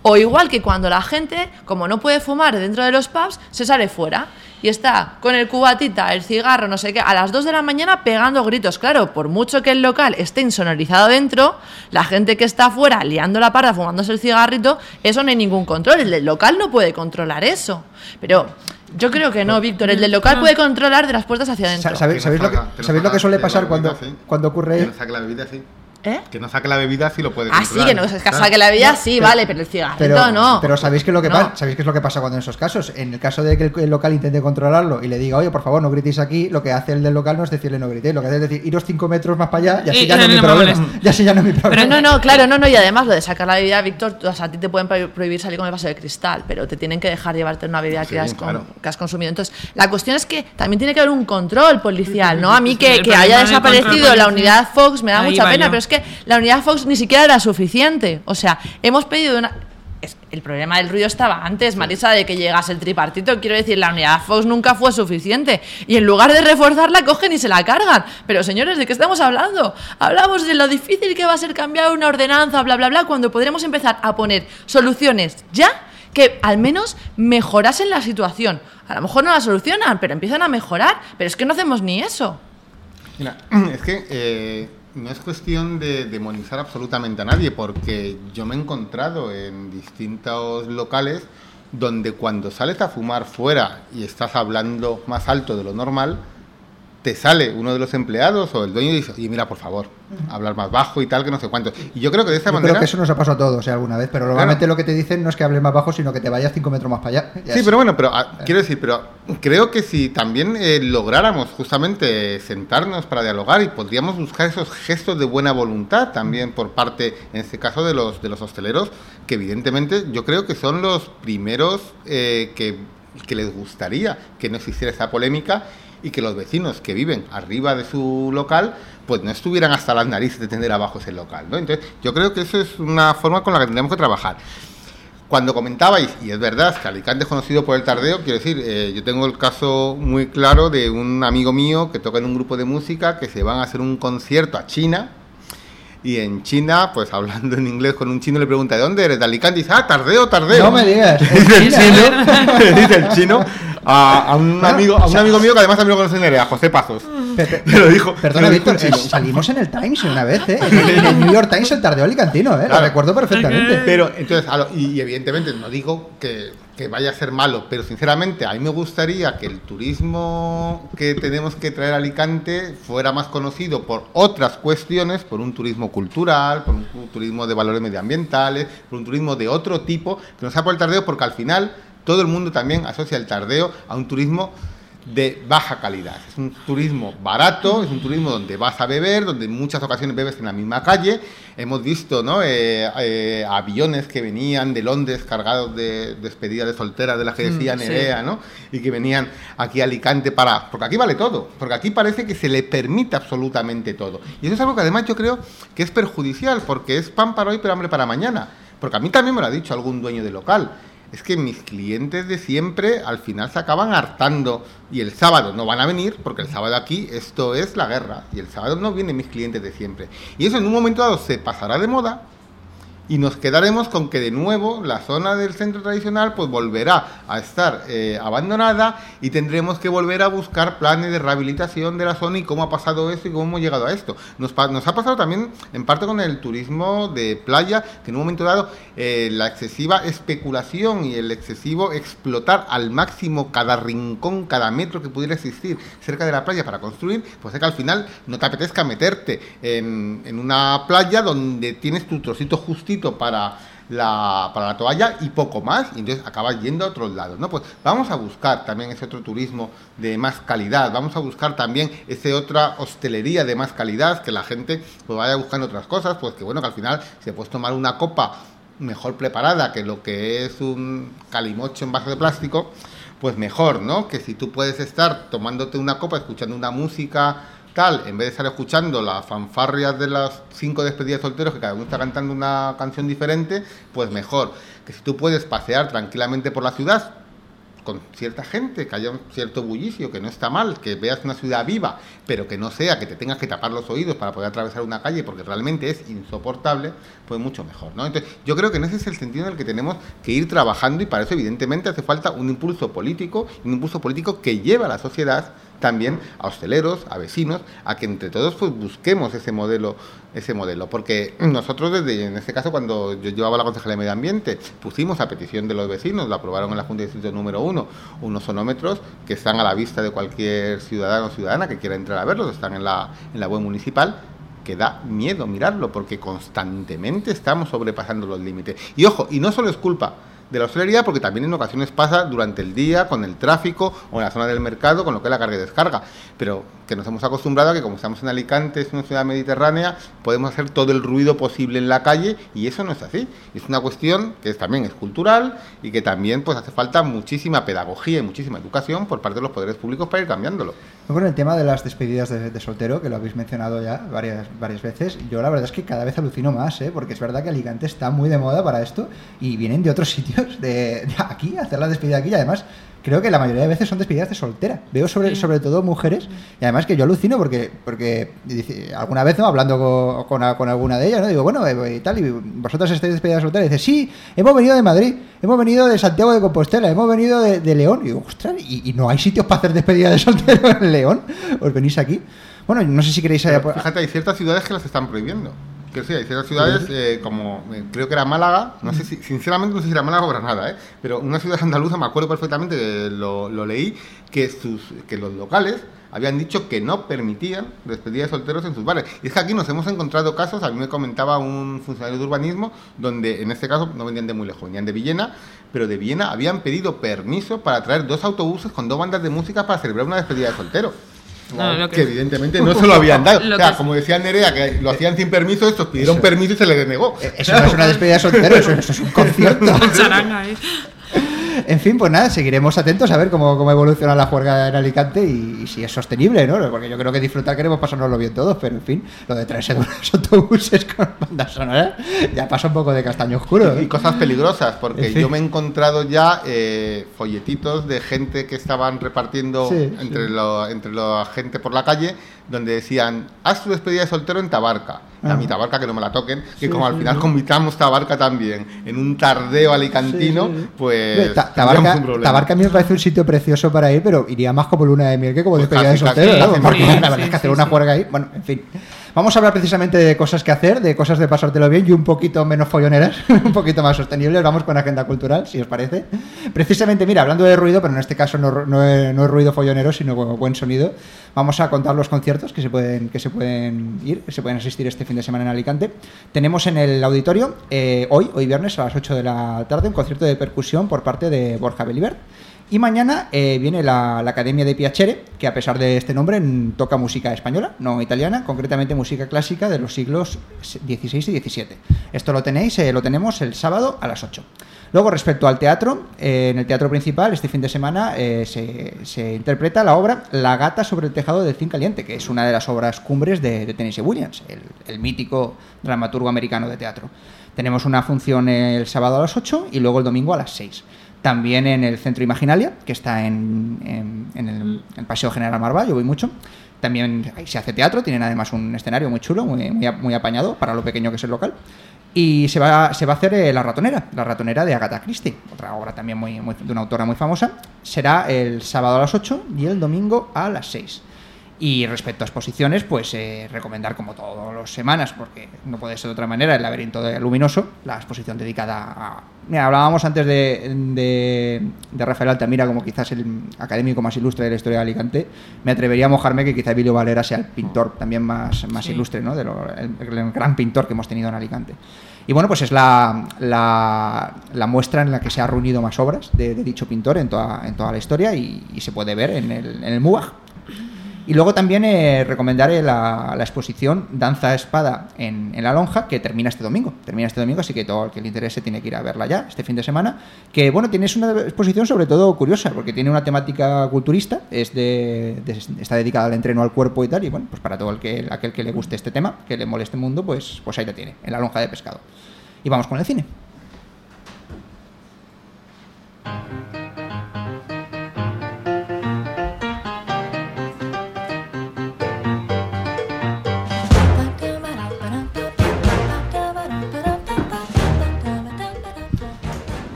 O igual que cuando la gente, como no puede fumar dentro de los pubs, se sale fuera y está con el cubatita, el cigarro, no sé qué, a las 2 de la mañana pegando gritos. Claro, por mucho que el local esté insonorizado dentro, la gente que está afuera liando la parda, fumándose el cigarrito, eso no hay ningún control. El local no puede controlar eso. Pero yo creo que no, Víctor. El del local puede controlar de las puertas hacia adentro. ¿Sabéis, lo, que, ¿sabéis lo que suele pasar cuando, cuando ocurre? la bebida, sí. ¿Eh? Que no saque la bebida si lo puede Ah, sí, que no saque la bebida sí, vale, pero el cigarrito no. Pero ¿sabéis qué, es lo que pasa? ¿sabéis qué es lo que pasa cuando en esos casos? En el caso de que el, local intente controlarlo y le diga, oye, por favor, no gritéis aquí, lo que hace el del local no es decirle no gritéis, lo que hace es decir, iros cinco metros más para allá y así ya no, es mi problema. Ya así ya no es mi problema. Pero no, no, claro, no, no, y además lo de sacar la bebida, Víctor, a ti te pueden prohibir salir con el vaso de cristal, pero te tienen que dejar llevarte una bebida que, has que has consumido. Entonces, la cuestión es que también tiene que haber un control policial, ¿no? A mí que, que haya desaparecido la unidad Fox me da mucha pena, pero es que la unidad Fox ni siquiera era suficiente. O sea, hemos pedido una... el problema del ruido estaba antes, Marisa, de que llegase el tripartito. Quiero decir, la unidad Fox nunca fue suficiente. Y en lugar de reforzarla, cogen y se la cargan. Pero señores, ¿de qué estamos hablando? Hablamos de lo difícil que va a ser cambiar una ordenanza, bla, bla, bla, cuando podremos empezar a poner soluciones ya que al menos mejorasen la situación. A lo mejor no la solucionan, pero empiezan a mejorar. Pero es que no hacemos ni eso. Mira, es que eh, no es cuestión de demonizar absolutamente a nadie, porque yo me he encontrado en distintos locales donde cuando sales a fumar fuera y estás hablando más alto de lo normal, te sale uno de los empleados o el dueño y dice, oye, mira, por favor, hablar más bajo y tal, que no sé cuánto. Y yo creo que de esa manera... Creo que eso nos ha pasado a todos ¿eh? alguna vez, pero normalmente lo que te dicen no es que hables más bajo, sino que te vayas cinco metros más para allá. sí, pero bueno, pero ah, quiero decir, pero creo que si también eh, lográramos justamente sentarnos para dialogar y podríamos buscar esos gestos de buena voluntad también por parte, en este caso, de los, de los hosteleros, que evidentemente yo creo que son los primeros eh, que, que les gustaría que no existiera esa polémica y que los vecinos que viven arriba de su local pues no estuvieran hasta las narices de tener abajo ese local. ¿no? Entonces yo creo que eso es una forma con la que tendremos que trabajar. Cuando comentabais, y es verdad que Alicante es conocido por el tardeo, quiero decir, eh, yo tengo el caso muy claro de un amigo mío que toca en un grupo de música que se van a hacer un concierto a China, y en China, pues hablando en inglés con un chino, le pregunta, ¿de dónde eres? De Alicante. Y dice, ah, tardeo, tardeo. No me digas. dice, el chino, dice el chino a, un, amigo, a un amigo mío que además también lo conoce en a José Pazos. Me lo dijo. Perdona, Víctor, salimos en el Times una vez, ¿eh? En el, New York Times el tardeo alicantino, ¿eh? Lo recuerdo perfectamente. Pero, entonces, y evidentemente no digo que que vaya a ser malo, pero sinceramente a mí me gustaría que el turismo que tenemos que traer a Alicante fuera más conocido por otras cuestiones, por un turismo cultural, por un turismo de valores medioambientales, por un turismo de otro tipo, que no sea por el tardeo, porque al final todo el mundo también asocia el tardeo a un turismo de baja calidad. Es un turismo barato, es un turismo donde vas a beber, donde en muchas ocasiones bebes en la misma calle. Hemos visto ¿no? Eh, eh, aviones que venían de Londres cargados de despedidas de solteras de las que mm, decía Nerea, ¿no? y que venían aquí a Alicante para... Porque aquí vale todo, porque aquí parece que se le permite absolutamente todo. Y eso es algo que además yo creo que es perjudicial, porque es pan para hoy pero hambre para mañana. Porque a mí también me lo ha dicho algún dueño de local es que mis clientes de siempre al final se acaban hartando y el sábado no van a venir porque el sábado aquí esto es la guerra y el sábado no vienen mis clientes de siempre. Y eso en un momento dado se pasará de moda y nos quedaremos con que de nuevo la zona del centro tradicional pues volverá a estar eh, abandonada y tendremos que volver a buscar planes de rehabilitación de la zona y cómo ha pasado esto y cómo hemos llegado a esto. Nos, nos ha pasado también en parte con el turismo de playa, que en un momento dado eh, la excesiva especulación y el excesivo explotar al máximo cada rincón, cada metro que pudiera existir cerca de la playa para construir, pues es que al final no te apetezca meterte en, en una playa donde tienes tu trocito justito para la, para la toalla y poco más, y entonces acabas yendo a otros lados, ¿no? Pues vamos a buscar también ese otro turismo de más calidad, vamos a buscar también esa otra hostelería de más calidad, que la gente pues vaya buscando otras cosas, pues que bueno, que al final se puedes tomar una copa mejor preparada que lo que es un calimocho en vaso de plástico, pues mejor, ¿no? Que si tú puedes estar tomándote una copa, escuchando una música, en vez de estar escuchando las fanfarrias de las cinco despedidas solteros, que cada uno está cantando una canción diferente, pues mejor. Que si tú puedes pasear tranquilamente por la ciudad, con cierta gente, que haya un cierto bullicio, que no está mal, que veas una ciudad viva, pero que no sea que te tengas que tapar los oídos para poder atravesar una calle porque realmente es insoportable, pues mucho mejor, ¿no? Entonces, yo creo que en ese es el sentido en el que tenemos que ir trabajando y para eso evidentemente hace falta un impulso político, un impulso político que lleva a la sociedad también a hosteleros, a vecinos, a que entre todos pues busquemos ese modelo, ese modelo, porque nosotros desde en este caso cuando yo llevaba la Concejalía de Medio Ambiente, pusimos a petición de los vecinos, lo aprobaron en la Junta de Distrito número uno, unos sonómetros que están a la vista de cualquier ciudadano o ciudadana que quiera entrar a verlos, están en la, en la web municipal que da miedo mirarlo porque constantemente estamos sobrepasando los límites. Y ojo, y no solo es culpa de la hostelería porque también en ocasiones pasa durante el día con el tráfico o en la zona del mercado con lo que es la carga y descarga. Pero que nos hemos acostumbrado a que como estamos en Alicante, es una ciudad mediterránea, podemos hacer todo el ruido posible en la calle y eso no es así. Es una cuestión que también es cultural y que también pues hace falta muchísima pedagogía y muchísima educación por parte de los poderes públicos para ir cambiándolo. Con el tema de las despedidas de, soltero, que lo habéis mencionado ya varias, varias veces, yo la verdad es que cada vez alucino más, ¿eh? porque es verdad que Alicante está muy de moda para esto y vienen de otros sitios, de, aquí, hacer la despedida aquí y además creo que la mayoría de veces son despedidas de soltera. Veo sobre, sobre todo mujeres, y además que yo alucino porque, porque alguna vez ¿no? hablando con, con, alguna de ellas, ¿no? digo, bueno, eh, y tal, y vosotras estáis despedidas de soltera, y dice, sí, hemos venido de Madrid, hemos venido de Santiago de Compostela, hemos venido de, León, y digo, ostras, ¿y, no hay sitios para hacer despedida de soltero en León? ¿Os venís aquí? Bueno, no sé si queréis... fíjate, hay ciertas ciudades que las están prohibiendo que sí, hay ciertas ciudades, eh, como eh, creo que era Málaga, no sé si, sinceramente no sé si era Málaga o Granada, ¿eh? pero una ciudad andaluza, me acuerdo perfectamente, lo, lo leí, que, sus, que los locales habían dicho que no permitían despedida de solteros en sus bares. Y es que aquí nos hemos encontrado casos, a mí me comentaba un funcionario de urbanismo, donde en este caso no venían de muy lejos, venían de Villena, pero de Villena habían pedido permiso para traer dos autobuses con dos bandas de música para celebrar una despedida de soltero que... evidentemente no se lo habían dado. o sea, como decía Nerea, que lo hacían sin permiso, estos pidieron permiso y se les denegó. Eh, eso no es una despedida de soltero, eso, es un concierto. En fin, pues nada, seguiremos atentos a ver cómo, cómo evoluciona la juerga en Alicante y, si es sostenible, ¿no? Porque yo creo que disfrutar queremos pasárnoslo bien todos, pero en fin, lo de traerse de unos autobuses con bandas sonoras ya pasa un poco de castaño oscuro. Y, cosas peligrosas, porque yo me he encontrado ya eh, folletitos de gente que estaban repartiendo entre, Lo, entre la gente por la calle donde decían, haz tu despedida de soltero en Tabarca. A mi Tabarca que no me la toquen, que como al final convitamos Tabarca también en un tardeo alicantino, pues... Tabarca, Tabarca a mí me parece un sitio precioso para ir, pero iría más como luna de miel que como pues despedida de soltero, Porque la verdad es que hacer una juerga ahí, bueno, en fin. Vamos a hablar precisamente de cosas que hacer, de cosas de pasártelo bien y un poquito menos folloneras, un poquito más sostenibles. Vamos con agenda cultural, si os parece. Precisamente, mira, hablando de ruido, pero en este caso no, no, es, ruido follonero, sino buen sonido, vamos a contar los conciertos que se pueden, que se pueden ir, que se pueden asistir este fin de semana en Alicante. Tenemos en el auditorio, eh, hoy, hoy viernes a las 8 de la tarde, un concierto de percusión por parte de Borja Belibert. Y mañana eh, viene la, Academia de Piacere, que a pesar de este nombre toca música española, no italiana, concretamente música clásica de los siglos XVI y XVII. Esto lo tenéis, eh, lo tenemos el sábado a las 8. Luego, respecto al teatro, eh, en el teatro principal, este fin de semana se, interpreta la obra La gata sobre el tejado del zinc caliente, que es una de las obras cumbres de, Tennessee Williams, el, el mítico dramaturgo americano de teatro. Tenemos una función el sábado a las 8 y luego el domingo a las 6 también en el Centro Imaginalia, que está en, el, Paseo General Marval, yo voy mucho. También ahí se hace teatro, tienen además un escenario muy chulo, muy, muy, apañado para lo pequeño que es el local. Y se va, se va a hacer eh, La Ratonera, La Ratonera de Agatha Christie, otra obra también muy, de una autora muy famosa. Será el sábado a las 8 y el domingo a las 6. Y respecto a exposiciones, pues eh, recomendar como todas las semanas, porque no puede ser de otra manera, el laberinto de luminoso, la exposición dedicada a... Mira, hablábamos antes de, de, Rafael Altamira como quizás el académico más ilustre de la historia de Alicante. Me atrevería a mojarme que quizá Emilio Valera sea el pintor también más, más ilustre, ¿no? De el, gran pintor que hemos tenido en Alicante. Y bueno, pues es la, la, la, muestra en la que se ha reunido más obras de, dicho pintor en toda, en toda la historia y, se puede ver en el, en el MUAG, y luego también eh, recomendaré la, exposición Danza Espada en, la Lonja, que termina este domingo. Termina este domingo, así que todo el que le interese tiene que ir a verla ya, este fin de semana. Que bueno, tienes una exposición sobre todo curiosa, porque tiene una temática culturista, es de, está dedicada al entreno al cuerpo y tal. Y bueno, pues para todo el que, aquel que le guste este tema, que le moleste el mundo, pues, pues ahí la tiene, en la Lonja de Pescado. Y vamos con el cine.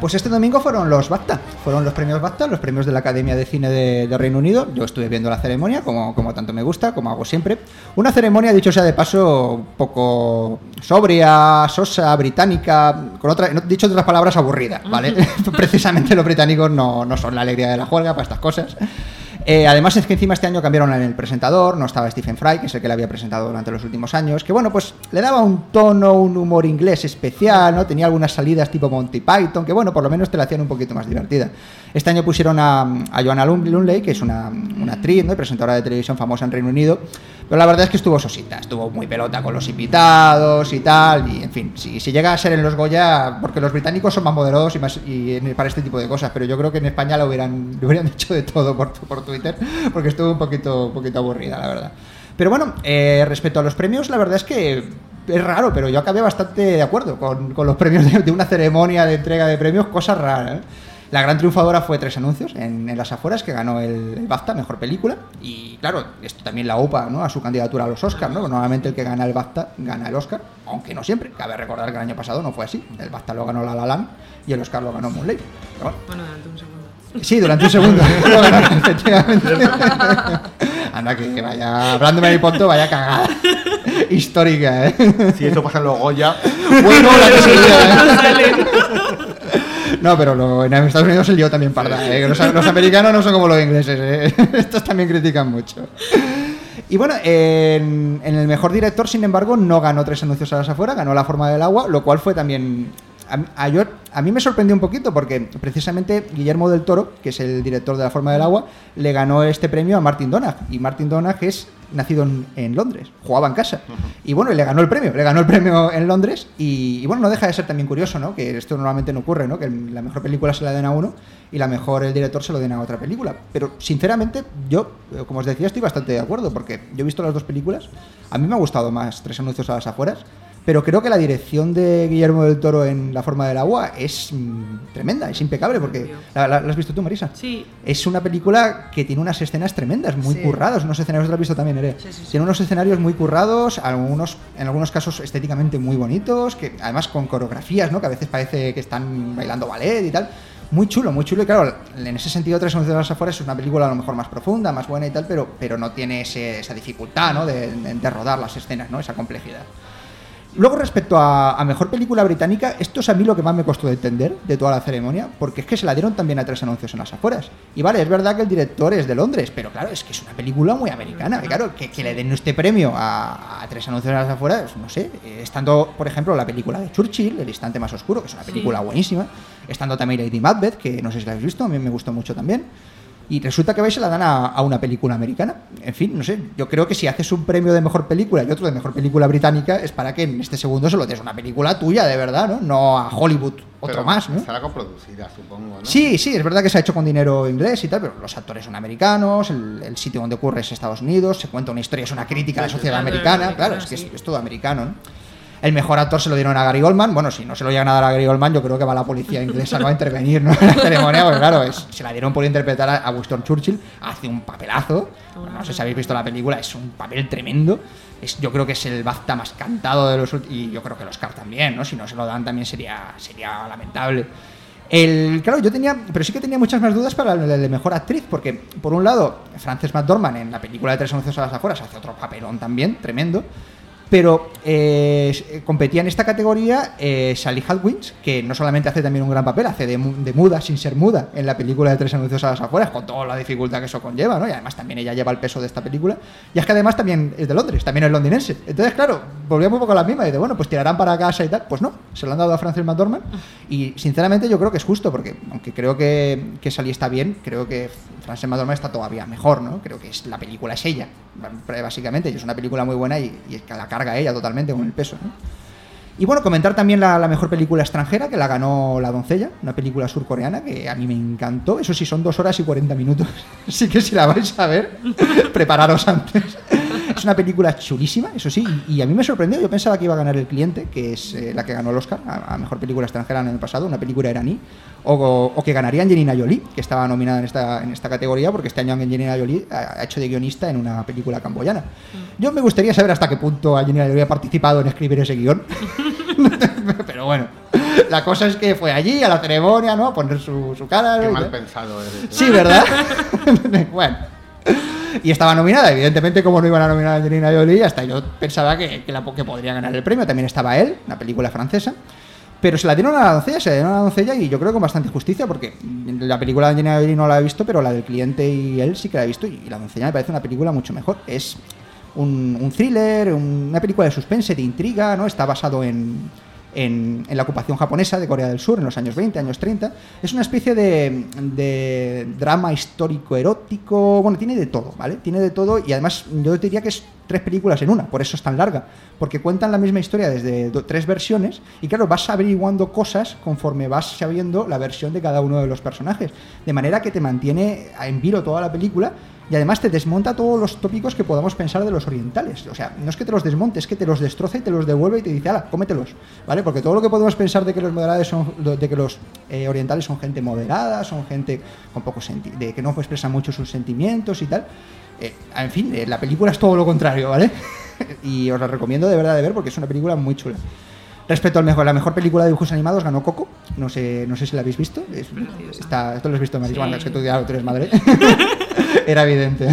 Pues este domingo fueron los BAFTA, fueron los premios BAFTA, los premios de la Academia de Cine de, de Reino Unido. Yo estuve viendo la ceremonia, como, como tanto me gusta, como hago siempre. Una ceremonia, dicho sea de paso, un poco sobria, sosa, británica, con otra, dicho de otras palabras, aburrida, ¿vale? Precisamente los británicos no, no son la alegría de la juerga para estas cosas. Eh, además es que encima este año cambiaron el presentador, no estaba Stephen Fry, que es el que le había presentado durante los últimos años, que bueno, pues le daba un tono, un humor inglés especial, ¿no? Tenía algunas salidas tipo Monty Python, que bueno, por lo menos te la hacían un poquito más divertida. Este año pusieron a, Joanna Lunley, que es una, una actriz, ¿no? presentadora de televisión famosa en Reino Unido, pero la verdad es que estuvo sosita, estuvo muy pelota con los invitados y tal, y en fin, si, si llega a ser en los Goya, porque los británicos son más moderados y, más, y para este tipo de cosas, pero yo creo que en España lo hubieran, lo hubieran dicho de todo por, por Twitter, porque estuvo un poquito, poquito aburrida, la verdad. Pero bueno, eh, respecto a los premios, la verdad es que es raro, pero yo acabé bastante de acuerdo con, con los premios de, de una ceremonia de entrega de premios, cosas raras. ¿eh? La gran triunfadora fue Tres Anuncios en, en Las Afueras, que ganó el, el BAFTA, Mejor Película. Y claro, esto también la UPA ¿no? a su candidatura a los Oscars, ¿no? Normalmente el que gana el BAFTA gana el Oscar, aunque no siempre. Cabe recordar que el año pasado no fue así. El BAFTA lo ganó La La Land y el Oscar lo ganó Moonlight. Bueno, Bueno, durante un segundo. Sí, durante un segundo. Lo ganaron, efectivamente. Anda, que, que vaya. Hablándome de Ponto, vaya cagada. Histórica, ¿eh? Si esto pasa en los Goya, Bueno, la que sería, ¿eh? No, pero lo- en Estados Unidos el lío también parda, ¿eh? Los, americanos no son como los ingleses, ¿eh? Estos también critican mucho. Y bueno, en, en el mejor director, sin embargo, no ganó tres anuncios a las afueras, ganó La forma del agua, lo cual fue también. A, a yo- a mí me sorprendió un poquito porque precisamente Guillermo del Toro, que es el director de La forma del agua, le ganó este premio a Martin Donagh. Y Martin Donagh es nacido en, en Londres, jugaba en casa. Y bueno, le ganó el premio, le ganó el premio en Londres. Y, y bueno, no deja de ser también curioso, ¿no? Que esto normalmente no ocurre, ¿no? Que la mejor película se la den a uno y la mejor el director se lo den a otra película. Pero sinceramente, yo, eh, como os decía, estoy bastante de acuerdo porque yo he visto las dos películas. A mí me ha gustado más Tres anuncios a las afueras. Pero creo que la dirección de Guillermo del Toro en La forma del agua es mm, tremenda, es impecable, porque... ¿La, la- la has visto tú, Marisa? Sí. Es una película que tiene unas escenas tremendas, muy Sí. currados, unos escenarios, ¿lo has visto también, Ere? Sí, sí, sí. Tiene unos escenarios muy currados, algunos, en algunos casos estéticamente muy bonitos, que además con coreografías, ¿no? Que a veces parece que están bailando ballet y tal. Muy chulo, muy chulo. Y claro, en ese sentido, Tres de las afueras es una película a lo mejor más profunda, más buena y tal, pero, pero no tiene ese- esa dificultad, ¿no? De, de- de rodar las escenas, ¿no? Esa complejidad. Luego, respecto a, a mejor película británica, esto es a mí lo que más me costó de entender de toda la ceremonia, porque es que se la dieron también a tres anuncios en las afueras. Y vale, es verdad que el director es de Londres, pero claro, es que es una película muy americana. Y claro, que, que le den este premio a, a tres anuncios en las afueras, no sé, eh, estando, por ejemplo, la película de Churchill, El instante más oscuro, que es una película buenísima, estando también Lady Macbeth, que no sé si la habéis visto, a mí me gustó mucho también. Y resulta que vais se la dan a, a una película americana. En fin, no sé, yo creo que si haces un premio de mejor película y otro de mejor película británica, es para que en este segundo se lo des a una película tuya, de verdad, ¿no? No a Hollywood, otro pero más, ¿no? Estará coproducida, supongo, ¿no? Sí, sí, es verdad que se ha hecho con dinero inglés y tal, pero los actores son americanos, el, el sitio donde ocurre es Estados Unidos, se cuenta una historia, es una crítica a la sociedad americana, americana, claro, es que es, sí. es todo americano, ¿no? El mejor actor se lo dieron a Gary Oldman, bueno, si no se lo llegan a dar a Gary Oldman, yo creo que va la policía inglesa ¿no? a intervenir ¿no? en la ceremonia, porque claro, es- se la dieron por interpretar a, a Winston Churchill, hace un papelazo, no sé si habéis visto la película, es un papel tremendo, es, yo creo que es el BAFTA más cantado de los últimos, y yo creo que el Oscar también, ¿no? Si no se lo dan también sería, sería lamentable. El, claro, yo tenía, pero sí que tenía muchas más dudas para el de mejor actriz, porque por un lado, Frances McDormand en la película de Tres anuncios a las afueras hace otro papelón también, tremendo. Pero eh, competía en esta categoría eh, Sally Hawkins, que no solamente hace también un gran papel, hace de, de muda sin ser muda en la película de Tres anuncios a las afueras, con toda la dificultad que eso conlleva, ¿no? Y además también ella lleva el peso de esta película. Y es que además también es de Londres, también es londinense. Entonces, claro, volvíamos un poco a la misma, y de bueno, pues tirarán para casa y tal. Pues no, se lo han dado a Frances McDormand. Y sinceramente yo creo que es justo, porque aunque creo que, que Sally está bien, creo que Frances McDormand está todavía mejor, ¿no? Creo que es, la película es ella, básicamente, y es una película muy buena y, la carga ella totalmente con el peso. Y bueno, comentar también la, la mejor película extranjera, que la ganó La Doncella, una película surcoreana que a mí me encantó. Eso sí, son dos horas y 40 minutos. Así que si la vais a ver, prepararos antes. Es una película chulísima, eso sí, y, y a mí me sorprendió. Yo pensaba que iba a ganar El Cliente, que es eh, la que ganó el Oscar a, a mejor película extranjera en el pasado, una película iraní, o, o que ganaría Angelina Jolie, que estaba nominada en esta, en esta categoría, porque este año Angelina Jolie ha, ha hecho de guionista en una película camboyana. Yo me gustaría saber hasta qué punto Angelina Jolie ha participado en escribir ese guion. Pero bueno, La cosa es que fue allí a la ceremonia, ¿no? A poner su, su cara. Qué ¿no? mal pensado eres. Sí, ¿verdad? bueno. Y estaba nominada, evidentemente, como no iban a nominar a Angelina Jolie, hasta yo pensaba que, que, que podría ganar el premio. También estaba él, una película francesa. Pero se la dieron a la doncella, se la dieron a la doncella y yo creo con bastante justicia, porque la película de Angelina Jolie no la he visto, pero la del cliente y él sí que la he visto, y la doncella me parece una película mucho mejor. Es un, thriller, un- una película de suspense, de intriga, ¿no? Está basado en, en, en la ocupación japonesa de Corea del Sur en los años 20, años 30. Es una especie de, de drama histórico erótico, bueno, tiene de todo, ¿vale? Tiene de todo y además yo diría que es tres películas en una, por eso es tan larga, porque cuentan la misma historia desde tres versiones y claro, vas averiguando cosas conforme vas sabiendo la versión de cada uno de los personajes, de manera que te mantiene en vilo toda la película y además te desmonta todos los tópicos que podamos pensar de los orientales. O sea, no es que te los desmonte, es que te los destroza y te los devuelve y te dice, ala, cómetelos. ¿Vale? Porque todo lo que podemos pensar de que los moderados son, de que los eh, orientales son gente moderada, son gente con poco senti de que no expresa mucho sus sentimientos y tal. eh, en fin, eh, la película es todo lo contrario, ¿vale? y os la recomiendo de verdad de ver porque es una película muy chula. Respecto al mejor, la mejor película de dibujos animados ganó Coco. No sé, no sé si la habéis visto. Es- está, esto lo has visto, Maris. Sí. Bueno, es que tú, ya, tú eres madre. Era evidente.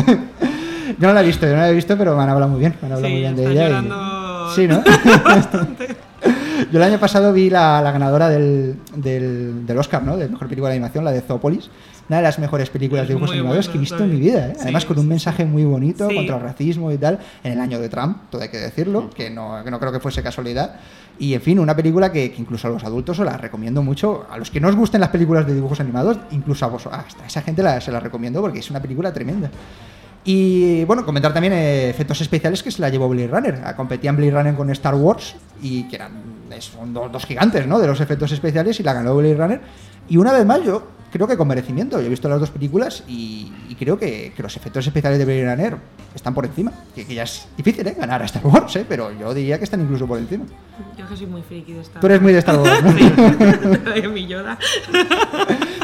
Yo no la he visto, yo no la he visto, pero me han hablado muy bien. Me han hablado Sí, muy bien de ella. y- Sí, ¿no? Yo el año pasado vi la, la ganadora del, del, del Oscar, ¿no? De mejor película de animación, la de Zoopolis. Una de las mejores películas de dibujos animados que he visto en mi vida, ¿eh? Sí, Además, con un mensaje muy bonito Sí. contra el racismo y tal, en el año de Trump, todo hay que decirlo, que no, que no creo que fuese casualidad. Y en fin, una película que, que incluso a los adultos os la recomiendo mucho. A los que no os gusten las películas de dibujos animados, incluso a vos, hasta a esa gente la- se la recomiendo porque es una película tremenda. Y bueno, comentar también eh, efectos especiales que se la llevó Blade Runner. Ah, Competían Blade Runner con Star Wars y que eran son dos, dos gigantes ¿no? de los efectos especiales y la ganó Blade Runner. Y una vez más, yo creo que con merecimiento. Yo he visto las dos películas y, y creo que, que los efectos especiales de Blade Runner están por encima. Que, que ya es difícil ¿eh? ganar a Star Wars, ¿eh? pero yo diría que están incluso por encima. Yo que soy muy friki de esta. Tú eres muy de Star Wars, ¿no? Sí, de mi Yoda.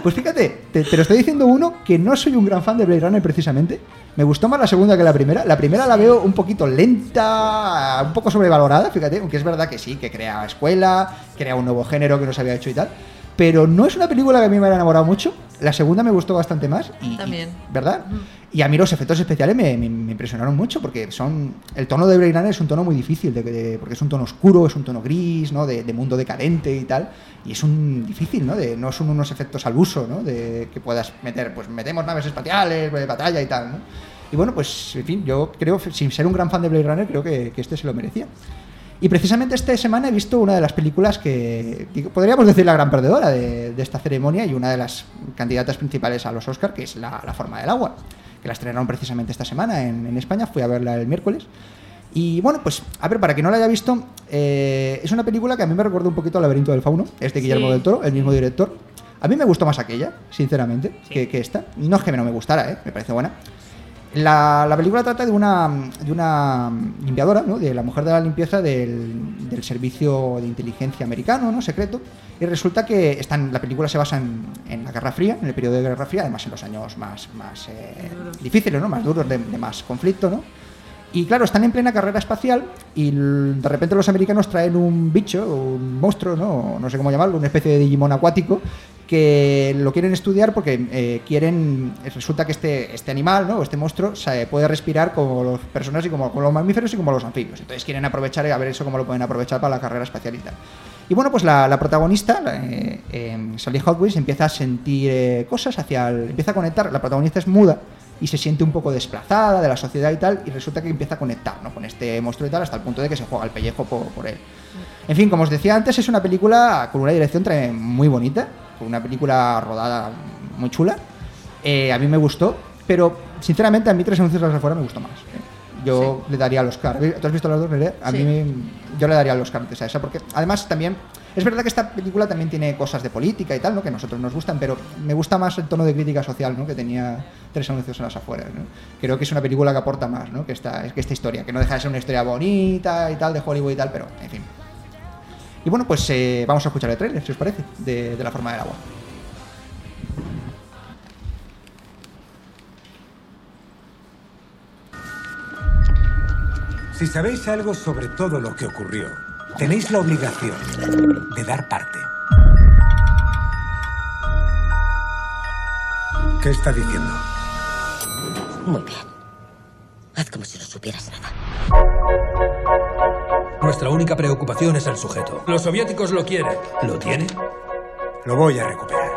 Pues fíjate, te, te lo estoy diciendo uno que no soy un gran fan de Blade Runner precisamente. Me gustó más la segunda que la primera. La primera la veo un poquito lenta, un poco sobrevalorada, fíjate, aunque es verdad que sí, que crea escuela, crea un nuevo género que no se había hecho y tal. Pero no es una película que a mí me haya enamorado mucho. La segunda me gustó bastante más. Y, y- También. ¿Verdad? Y a mí los efectos especiales me, me- me impresionaron mucho porque son. El tono de Blade Runner es un tono muy difícil, de, de- porque es un tono oscuro, es un tono gris, ¿no? De, de mundo decadente y tal. Y es un difícil, ¿no? De, no son unos efectos al uso, ¿no? De que puedas meter, pues metemos naves espaciales, de batalla y tal, ¿no? Y bueno, pues, en fin, yo creo, sin ser un gran fan de Blade Runner, creo que, que este se lo merecía. Y precisamente esta semana he visto una de las películas que podríamos decir la gran perdedora de, de esta ceremonia y una de las candidatas principales a los Oscar, que es La, La forma del agua, que la estrenaron precisamente esta semana en, en España. Fui a verla el miércoles. Y bueno, pues, a ver, para quien no la haya visto, eh, es una película que a mí me recuerda un poquito al Laberinto del Fauno. Es de Guillermo Sí. del Toro, el mismo director. A mí me gustó más aquella, sinceramente, que, que esta. No es que no me gustara, ¿eh? me parece buena. La, la película trata de una, de una limpiadora, ¿no? de la mujer de la limpieza del, del servicio de inteligencia americano, ¿no? secreto. Y resulta que están, la película se basa en, en la Guerra Fría, en el periodo de Guerra Fría, además en los años más, más eh, difíciles, ¿no? más duros, de, de más conflicto. ¿no? Y claro, están en plena carrera espacial y de repente los americanos traen un bicho, un monstruo, ¿no? no sé cómo llamarlo, una especie de Digimon acuático que lo quieren estudiar porque eh, quieren resulta que este, este animal ¿no? este monstruo se puede respirar como las personas y como, como los mamíferos y como los anfibios entonces quieren aprovechar y a ver eso cómo lo pueden aprovechar para la carrera espacial y tal y bueno pues la, la protagonista eh, eh, Sally Wheels empieza a sentir eh, cosas hacia el, empieza a conectar la protagonista es muda y se siente un poco desplazada de la sociedad y tal y resulta que empieza a conectar ¿no? con este monstruo y tal hasta el punto de que se juega el pellejo por, por él en fin, como os decía antes, es una película con una dirección muy bonita, con una película rodada muy chula. Eh, a mí me gustó, pero sinceramente a mí Tres anuncios afuera me gustó más. Yo le daría al Oscar. ¿Tú has visto las dos, Nerea? A Sí. mí yo le daría al Oscar antes a esa, porque además también es verdad que esta película también tiene cosas de política y tal, ¿no? Que a nosotros nos gustan, pero me gusta más el tono de crítica social, ¿no? Que tenía Tres anuncios en las afueras, ¿no? Creo que es una película que aporta más, ¿no? Que esta, que esta historia, que no deja de ser una historia bonita y tal de Hollywood y tal, pero en fin. Y bueno, pues eh, vamos a escuchar el trailer, si os parece, de, de la forma del agua. Si sabéis algo sobre todo lo que ocurrió, tenéis la obligación de dar parte. ¿Qué está diciendo? Muy bien. Haz como si no supieras nada. Nuestra única preocupación es el sujeto. Los soviéticos lo quieren. ¿Lo tiene? Lo voy a recuperar.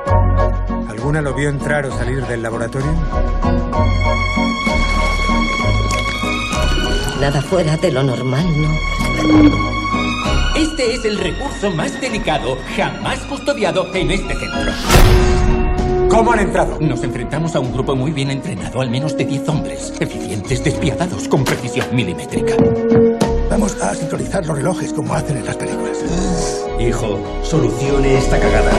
¿Alguna lo vio entrar o salir del laboratorio? Nada fuera de lo normal, ¿no? Este es el recurso más delicado jamás custodiado en este centro. ¿Cómo han entrado? Nos enfrentamos a un grupo muy bien entrenado, al menos de 10 hombres, eficientes, despiadados, con precisión milimétrica. Vamos a sincronizar los relojes como hacen en las películas. Hijo, solucione esta cagada.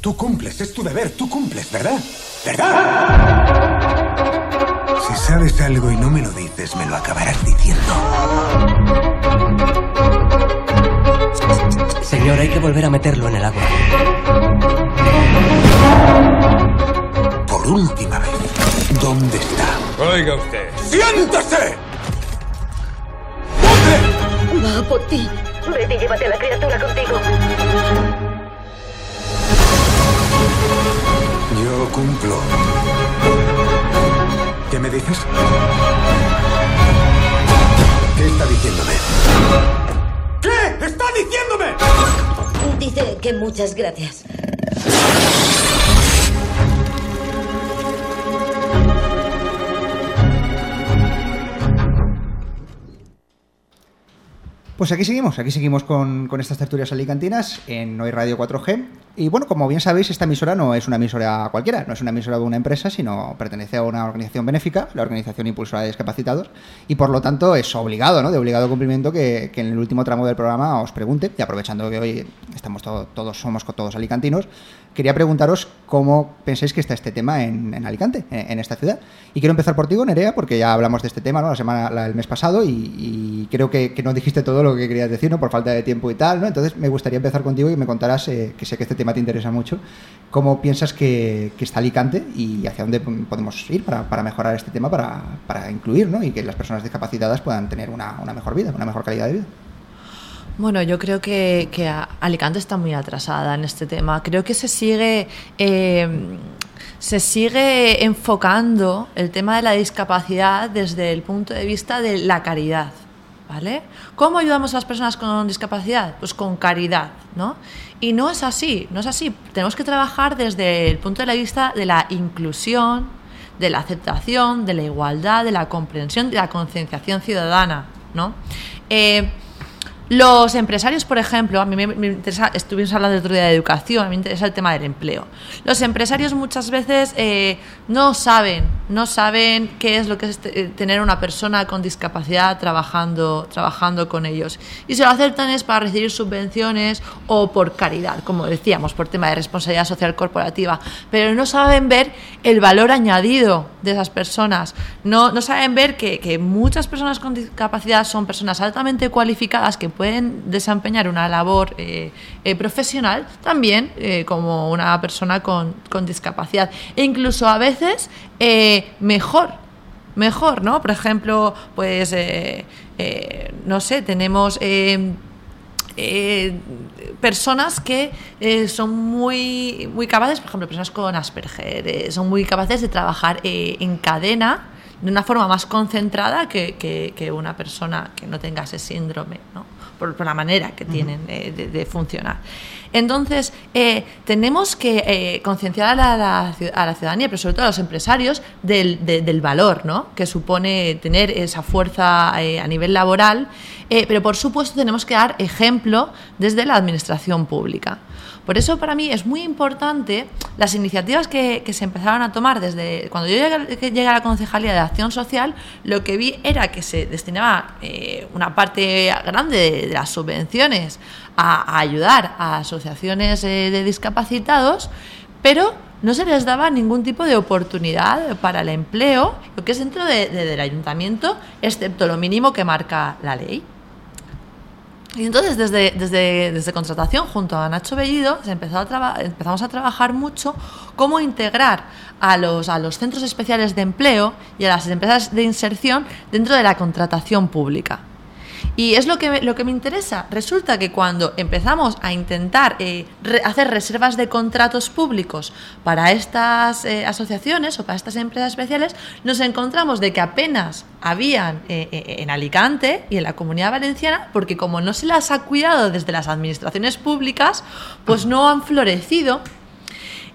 Tú cumples, es tu deber, tú cumples, ¿verdad? ¿Verdad? Si sabes algo y no me lo dices, me lo acabarás diciendo. Señor, hay que volver a meterlo en el agua. Por última vez, ¿dónde está? Oiga usted. ¡Siéntese! Va por ti. Vete y llévate a la criatura contigo. Yo cumplo. ¿Qué me dices? ¿Qué está diciéndome? ¿Qué está diciéndome? Dice que muchas gracias. Pues aquí seguimos, aquí seguimos con, estas tertulias alicantinas en Hoy Radio 4G. Y bueno, como bien sabéis, esta emisora no es una emisora cualquiera, no es una emisora de una empresa, sino pertenece a una organización benéfica, la Organización Impulsora de Discapacitados, y por lo tanto es obligado, ¿no? De obligado cumplimiento que, en el último tramo del programa os pregunte, y aprovechando que hoy estamos to- todos, somos todos alicantinos, quería preguntaros cómo pensáis que está este tema en, Alicante, en, esta ciudad. Y quiero empezar por ti, Nerea, porque ya hablamos de este tema la semana, el mes pasado y, creo que, no dijiste todo lo que querías decir, ¿no? Por falta de tiempo y tal, ¿no? Entonces me gustaría empezar contigo y me contarás, eh, que sé que este tema te interesa mucho, cómo piensas que, está Alicante y hacia dónde podemos ir para, mejorar este tema, para, incluir, ¿no? Y que las personas discapacitadas puedan tener una mejor vida, una mejor calidad de vida. Bueno, yo creo que, Alicante está muy atrasada en este tema. Creo que se sigue, eh, se sigue enfocando el tema de la discapacidad desde el punto de vista de la caridad. ¿Vale? ¿Cómo ayudamos a las personas con discapacidad? Pues con caridad, ¿no? Y no es así, no es así. Tenemos que trabajar desde el punto de vista de la inclusión, de la aceptación, de la igualdad, de la comprensión, de la concienciación ciudadana, ¿no? Eh, los empresarios, por ejemplo, a mí me, interesa, estuvimos hablando el otro día de educación, a mí me interesa el tema del empleo. Los empresarios muchas veces eh, no saben, no saben qué es lo que es te- tener una persona con discapacidad trabajando, trabajando con ellos. Y se lo aceptan es para recibir subvenciones o por caridad, como decíamos, por tema de responsabilidad social corporativa. Pero no saben ver el valor añadido de esas personas. No, no saben ver que, que muchas personas con discapacidad son personas altamente cualificadas que pueden desempeñar una labor eh, eh, profesional también eh, como una persona con, discapacidad. E incluso a veces eh, mejor mejor, ¿no? Por ejemplo, pues, no sé, tenemos personas que son muy, muy capaces, por ejemplo, personas con Asperger, son muy capaces de trabajar en cadena de una forma más concentrada que una persona que no tenga ese síndrome, ¿no? Por, por la manera que tienen de, de funcionar. Entonces, eh, tenemos que eh, concienciar a la, a la ciudadanía, pero sobre todo a los empresarios, del, de- del valor ¿no? que supone tener esa fuerza eh, a nivel laboral, eh, pero por supuesto tenemos que dar ejemplo desde la administración pública. Por eso para mí es muy importante las iniciativas que, que se empezaron a tomar desde cuando yo llegué, a la Concejalía de Acción Social, lo que vi era que se destinaba eh, una parte grande de, las subvenciones a, ayudar a asociaciones eh, de discapacitados, pero no se les daba ningún tipo de oportunidad para el empleo, lo que es dentro de- de- del ayuntamiento, excepto lo mínimo que marca la ley. Y entonces desde, desde, desde contratación junto a Nacho Bellido se empezó a empezamos a trabajar mucho cómo integrar a los, a los centros especiales de empleo y a las empresas de inserción dentro de la contratación pública. Y es lo que me, lo que me interesa. Resulta que cuando empezamos a intentar eh, hacer reservas de contratos públicos para estas eh, asociaciones o para estas empresas especiales, nos encontramos de que apenas habían eh, en Alicante y en la comunidad valenciana, porque como no se las ha cuidado desde las administraciones públicas, pues no han florecido.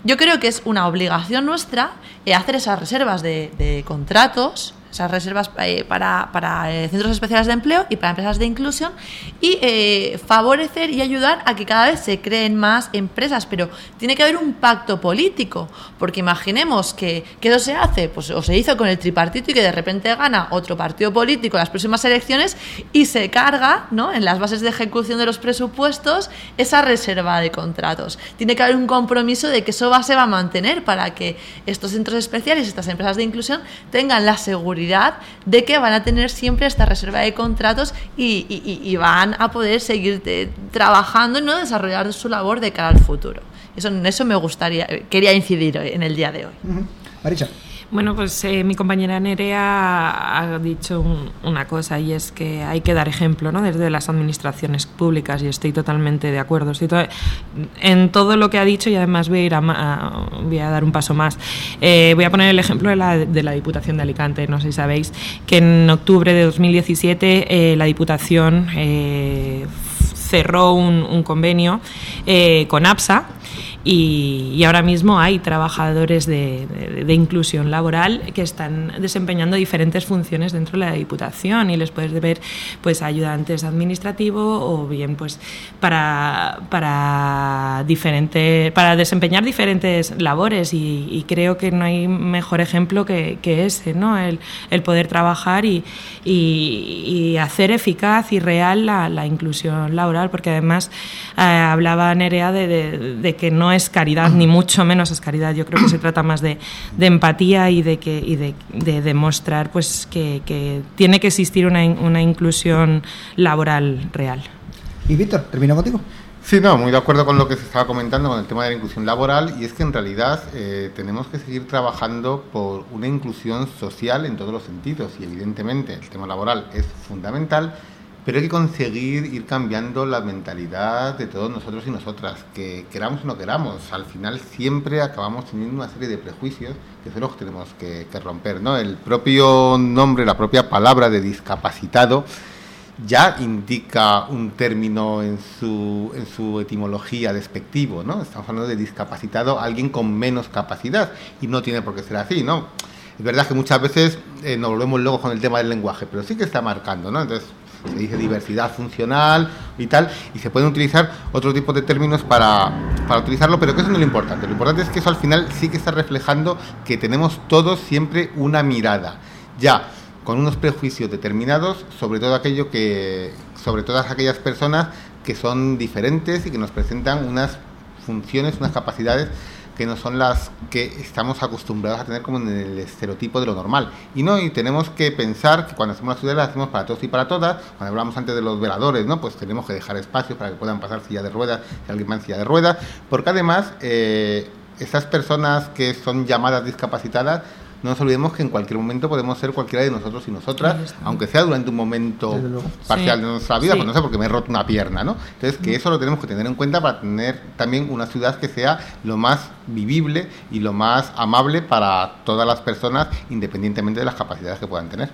Yo creo que es una obligación nuestra hacer esas reservas de contratos, esas reservas eh, para, para, eh, centros especiales de empleo y para empresas de inclusión y eh, favorecer y ayudar a que cada vez se creen más empresas. Pero tiene que haber un pacto político, porque imaginemos que, que eso se hace, pues o se hizo con el tripartito y que de repente gana otro partido político las próximas elecciones y se carga ¿no? en las bases de ejecución de los presupuestos esa reserva de contratos. Tiene que haber un compromiso de que eso va, se va a mantener para que estos centros especiales, estas empresas de inclusión, tengan la seguridad de que van a tener siempre esta reserva de contratos y, van a poder seguir eh, trabajando y no desarrollar su labor de cara al futuro. Eso, en eso me gustaría, quería incidir hoy, en el día de hoy. Maricha. Bueno, pues eh, mi compañera Nerea ha dicho un- una cosa y es que hay que dar ejemplo ¿no? desde las administraciones públicas y estoy totalmente de acuerdo. Estoy to- en todo lo que ha dicho y además voy a, ir a, a- voy a dar un paso más. Eh, voy a poner el ejemplo de la, de la Diputación de Alicante. No sé si sabéis que en octubre de 2017 eh, la Diputación eh, cerró un, un convenio eh, con APSA y, ahora mismo hay trabajadores de, inclusión laboral que están desempeñando diferentes funciones dentro de la Diputación y les puedes ver pues ayudantes administrativos o bien pues para, para, diferente, para desempeñar diferentes labores y, creo que no hay mejor ejemplo que, que ese, ¿no? el, poder trabajar y, y- hacer eficaz y real la, inclusión laboral porque además eh, hablaba Nerea de que no es caridad, ni mucho menos es caridad. Yo creo que se trata más de, de empatía y de que y de, de demostrar pues que, que tiene que existir una, una inclusión laboral real. Y Víctor, termino contigo. Sí, no, muy de acuerdo con lo que se estaba comentando con el tema de la inclusión laboral y es que en realidad eh, tenemos que seguir trabajando por una inclusión social en todos los sentidos y evidentemente el tema laboral es fundamental, pero hay que conseguir ir cambiando la mentalidad de todos nosotros y nosotras, que queramos o no queramos, al final siempre acabamos teniendo una serie de prejuicios que son los que tenemos que, que romper, ¿no? El propio nombre, la propia palabra de discapacitado ya indica un término en su, en su etimología despectivo, ¿no? Estamos hablando de discapacitado, alguien con menos capacidad, y no tiene por qué ser así, ¿no? Es verdad que muchas veces eh, nos volvemos locos con el tema del lenguaje, pero sí que está marcando, ¿no? Entonces, se dice diversidad funcional y tal, y se pueden utilizar otro tipo de términos para, para utilizarlo, pero que eso no es lo importante. Lo importante es que eso al final sí que está reflejando que tenemos todos siempre una mirada. Ya, con unos prejuicios determinados sobre todo aquello que sobre todas aquellas personas que son diferentes y que nos presentan unas funciones, unas capacidades que no son las que estamos acostumbrados a tener como en el estereotipo de lo normal. Y no, y tenemos que pensar que cuando hacemos las ciudades las hacemos para todos y para todas. Cuando hablamos antes de los veladores, ¿no? Pues tenemos que dejar espacios para que puedan pasar silla de ruedas, si alguien va en silla de ruedas, porque además eh, esas personas que son llamadas discapacitadas no nos olvidemos que en cualquier momento podemos ser cualquiera de nosotros y nosotras, aunque sea durante un momento parcial Sí. de nuestra vida, Sí. pues no sé, porque me he roto una pierna, ¿no? Entonces, que eso lo tenemos que tener en cuenta para tener también una ciudad que sea lo más vivible y lo más amable para todas las personas, independientemente de las capacidades que puedan tener.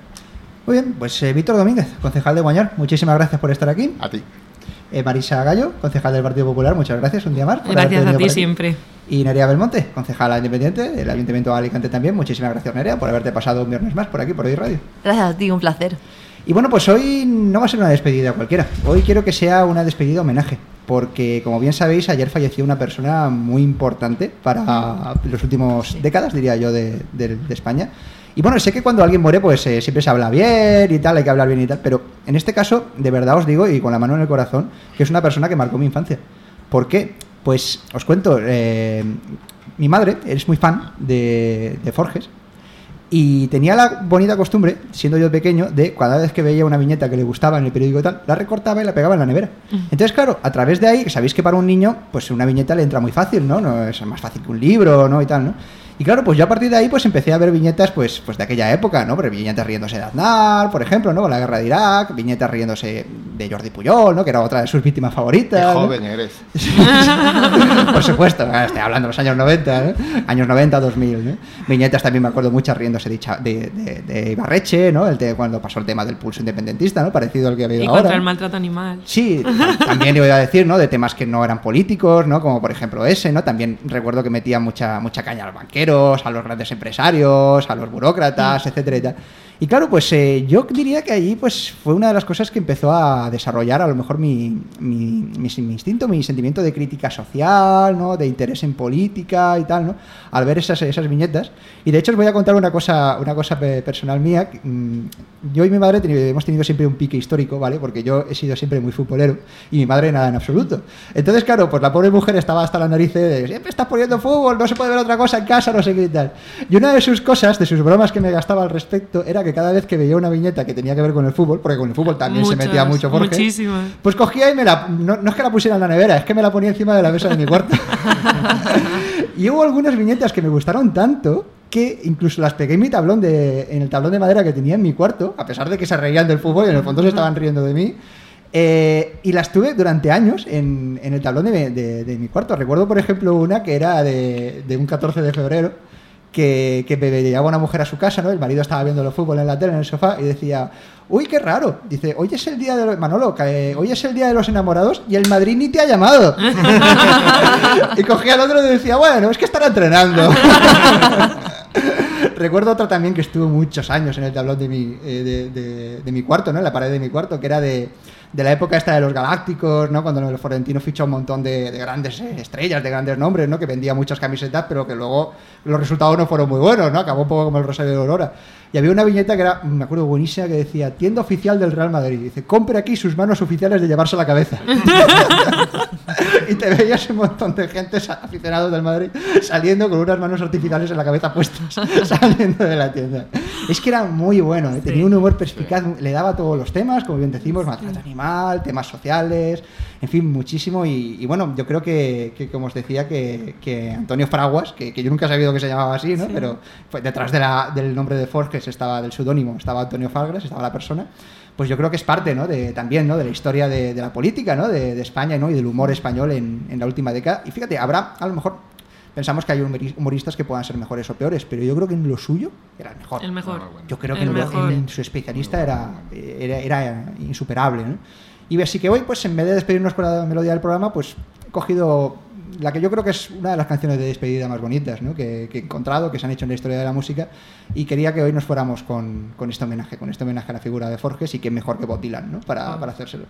Muy bien, pues eh, Víctor Domínguez, concejal de Guañar, muchísimas gracias por estar aquí. A ti. Eh, Marisa Gallo, concejal del Partido Popular, muchas gracias un día más. por haberte Gracias a ti siempre. Y Nerea Belmonte, concejala independiente del Ayuntamiento de Alicante también. Muchísimas gracias, Nerea, por haberte pasado un viernes más por aquí, por hoy radio. Gracias a ti, un placer. Y bueno, pues hoy no va a ser una despedida cualquiera. Hoy quiero que sea una despedida homenaje. Porque, como bien sabéis, ayer falleció una persona muy importante para los últimos décadas, diría yo, de, de- de España. Y bueno, sé que cuando alguien muere, pues eh, siempre se habla bien y tal, hay que hablar bien y tal. Pero en este caso, de verdad os digo, y con la mano en el corazón, que es una persona que marcó mi infancia. ¿Por qué? Pues os cuento, eh, mi madre es muy fan de, de Forges. Y tenía la bonita costumbre, siendo yo pequeño, de cada vez que veía una viñeta que le gustaba en el periódico y tal, la recortaba y la pegaba en la nevera. Entonces, claro, a través de ahí, sabéis que para un niño, pues una viñeta le entra muy fácil, ¿no? no es más fácil que un libro, ¿no? Y tal, ¿no? Y claro, pues yo a partir de ahí pues empecé a ver viñetas pues, pues de aquella época, ¿no? Pero viñetas riéndose de Aznar, por ejemplo, ¿no? Con la guerra de Irak, viñetas riéndose de Jordi Puyol, ¿no? Que era otra de sus víctimas favoritas. Qué ¿no? joven eres. por supuesto, ah, estoy hablando de los años 90, ¿eh? Años 90, 2000, ¿no? Viñetas también me acuerdo muchas riéndose de, de, de- de Ibarreche, ¿no? El te- cuando pasó el tema del pulso independentista, ¿no? Parecido al que ha habido Y ahora. contra el maltrato animal. Sí, también iba a decir, ¿no? De temas que no eran políticos, ¿no? Como por ejemplo ese, ¿no? También recuerdo que metía mucha, mucha caña a los banqueros, a los grandes empresarios, a los burócratas, etcétera y tal. Y claro, pues eh, yo diría que allí pues fue una de las cosas que empezó a desarrollar a lo mejor mi, mi, mi- mi instinto, mi sentimiento de crítica social, ¿no? De interés en política y tal, ¿no? Al ver esas, esas viñetas. Y de hecho os voy a contar una cosa, una cosa pe- personal mía. mm, Yo y mi madre hemos tenido siempre un pique histórico, ¿vale? Porque yo he sido siempre muy futbolero y mi madre nada en absoluto. Entonces, claro, pues la pobre mujer estaba hasta la nariz de siempre estás poniendo fútbol, no se puede ver otra cosa en casa, no sé qué y tal. Y una de sus cosas, de sus bromas que me gastaba al respecto, era que cada vez que veía una viñeta que tenía que ver con el fútbol, porque con el fútbol también se Muchas, metía mucho Jorge, muchísimas. pues cogía y me la. No, no es que la pusiera en la nevera, es que me la ponía encima de la mesa de mi cuarto. y hubo algunas viñetas que me gustaron tanto que incluso las pegué en mi tablón de, en el tablón de madera que tenía en mi cuarto, a pesar de que se reían del fútbol y en el fondo se estaban riendo de mí. eh, y las tuve durante años en, en el tablón de, de- de mi cuarto. Recuerdo, por ejemplo, una que era de, de un 14 de febrero, que, que me una mujer a su casa, ¿no? El marido estaba viendo el fútbol en la tele, en el sofá, y decía, uy, qué raro. Dice, hoy es el día de los... Manolo, que, eh, hoy es el día de los enamorados y el Madrid ni te ha llamado. y cogía al otro y decía, bueno, es que estará entrenando. Recuerdo otro también que estuvo muchos años en el tablón de mi, eh, de, de- de mi cuarto, ¿no? En la pared de mi cuarto, que era de, de la época esta de los Galácticos, ¿no? Cuando el Florentino fichó un montón de, de grandes estrellas, de grandes nombres, ¿no? Que vendía muchas camisetas, pero que luego los resultados no fueron muy buenos, ¿no? Acabó un poco como el Rosario de Aurora. Y había una viñeta que era, me acuerdo, buenísima, que decía, tienda oficial del Real Madrid. Dice, compre aquí sus manos oficiales de llevarse la cabeza. y te veías un montón de gente aficionados del Madrid saliendo con unas manos artificiales en la cabeza puestas, saliendo de la tienda. Es que era muy bueno, ¿eh? tenía un humor perspicaz, le daba todos los temas, como bien decimos, maltrato animal, temas sociales, en fin, muchísimo. Y, y bueno, yo creo que, que, como os decía, que, que Antonio Fraguas, que, que yo nunca he sabido que se llamaba así, ¿no? Pero pues, detrás de la- del nombre de Forges estaba del seudónimo, estaba Antonio Falgras, estaba la persona pues yo creo que es parte ¿no? de, también ¿no? de la historia de, de la política ¿no? de, de España ¿no? y del humor español en, en la última década. Y fíjate, habrá, a lo mejor, pensamos que hay humori- humoristas que puedan ser mejores o peores, pero yo creo que en lo suyo era el mejor. El mejor. Yo creo que El en, lo- en su especialista era, era, era insuperable. ¿no? Y así que hoy, pues en vez de despedirnos con la melodía del programa, pues he cogido la que yo creo que es una de las canciones de despedida más bonitas ¿no? que, que he encontrado, que se han hecho en la historia de la música, y quería que hoy nos fuéramos con, con este homenaje, con este homenaje a la figura de Forges, y que mejor que Bob Dylan, ¿no? para, para hacérselo.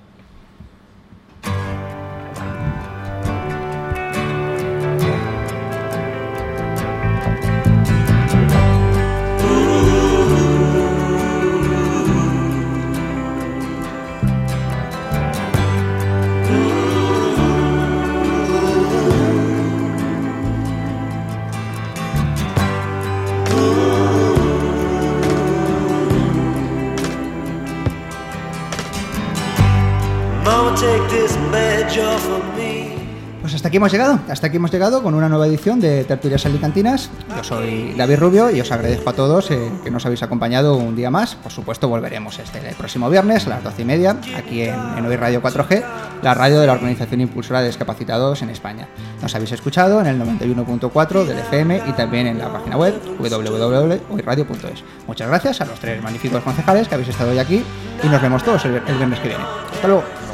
Pues hasta aquí hemos llegado, hasta aquí hemos llegado con una nueva edición de Tertulias Alicantinas. Yo soy David Rubio y os agradezco a todos eh, que nos habéis acompañado un día más. Por supuesto, volveremos este próximo viernes a las 12 y media aquí en, en Hoy Radio 4G, la radio de la Organización Impulsora de Discapacitados en España. Nos habéis escuchado en el 91.4 del FM y también en la página web www.hoyradio.es. Muchas gracias a los tres magníficos concejales que habéis estado hoy aquí y nos vemos todos el viernes que viene. Hasta luego.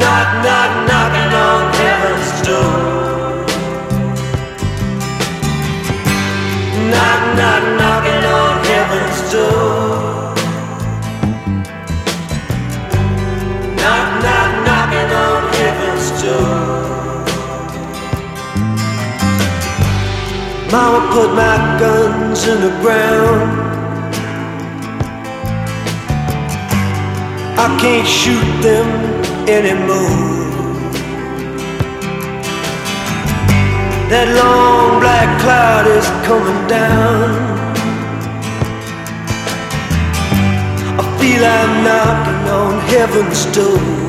Knock, knock, knocking on heaven's door. Knock, knock, knocking on heaven's door. Knock, knock, knocking on heaven's door. Mama put my guns in the ground. I can't shoot them anymore. That long black cloud is coming down. I feel I'm knocking on heaven's door.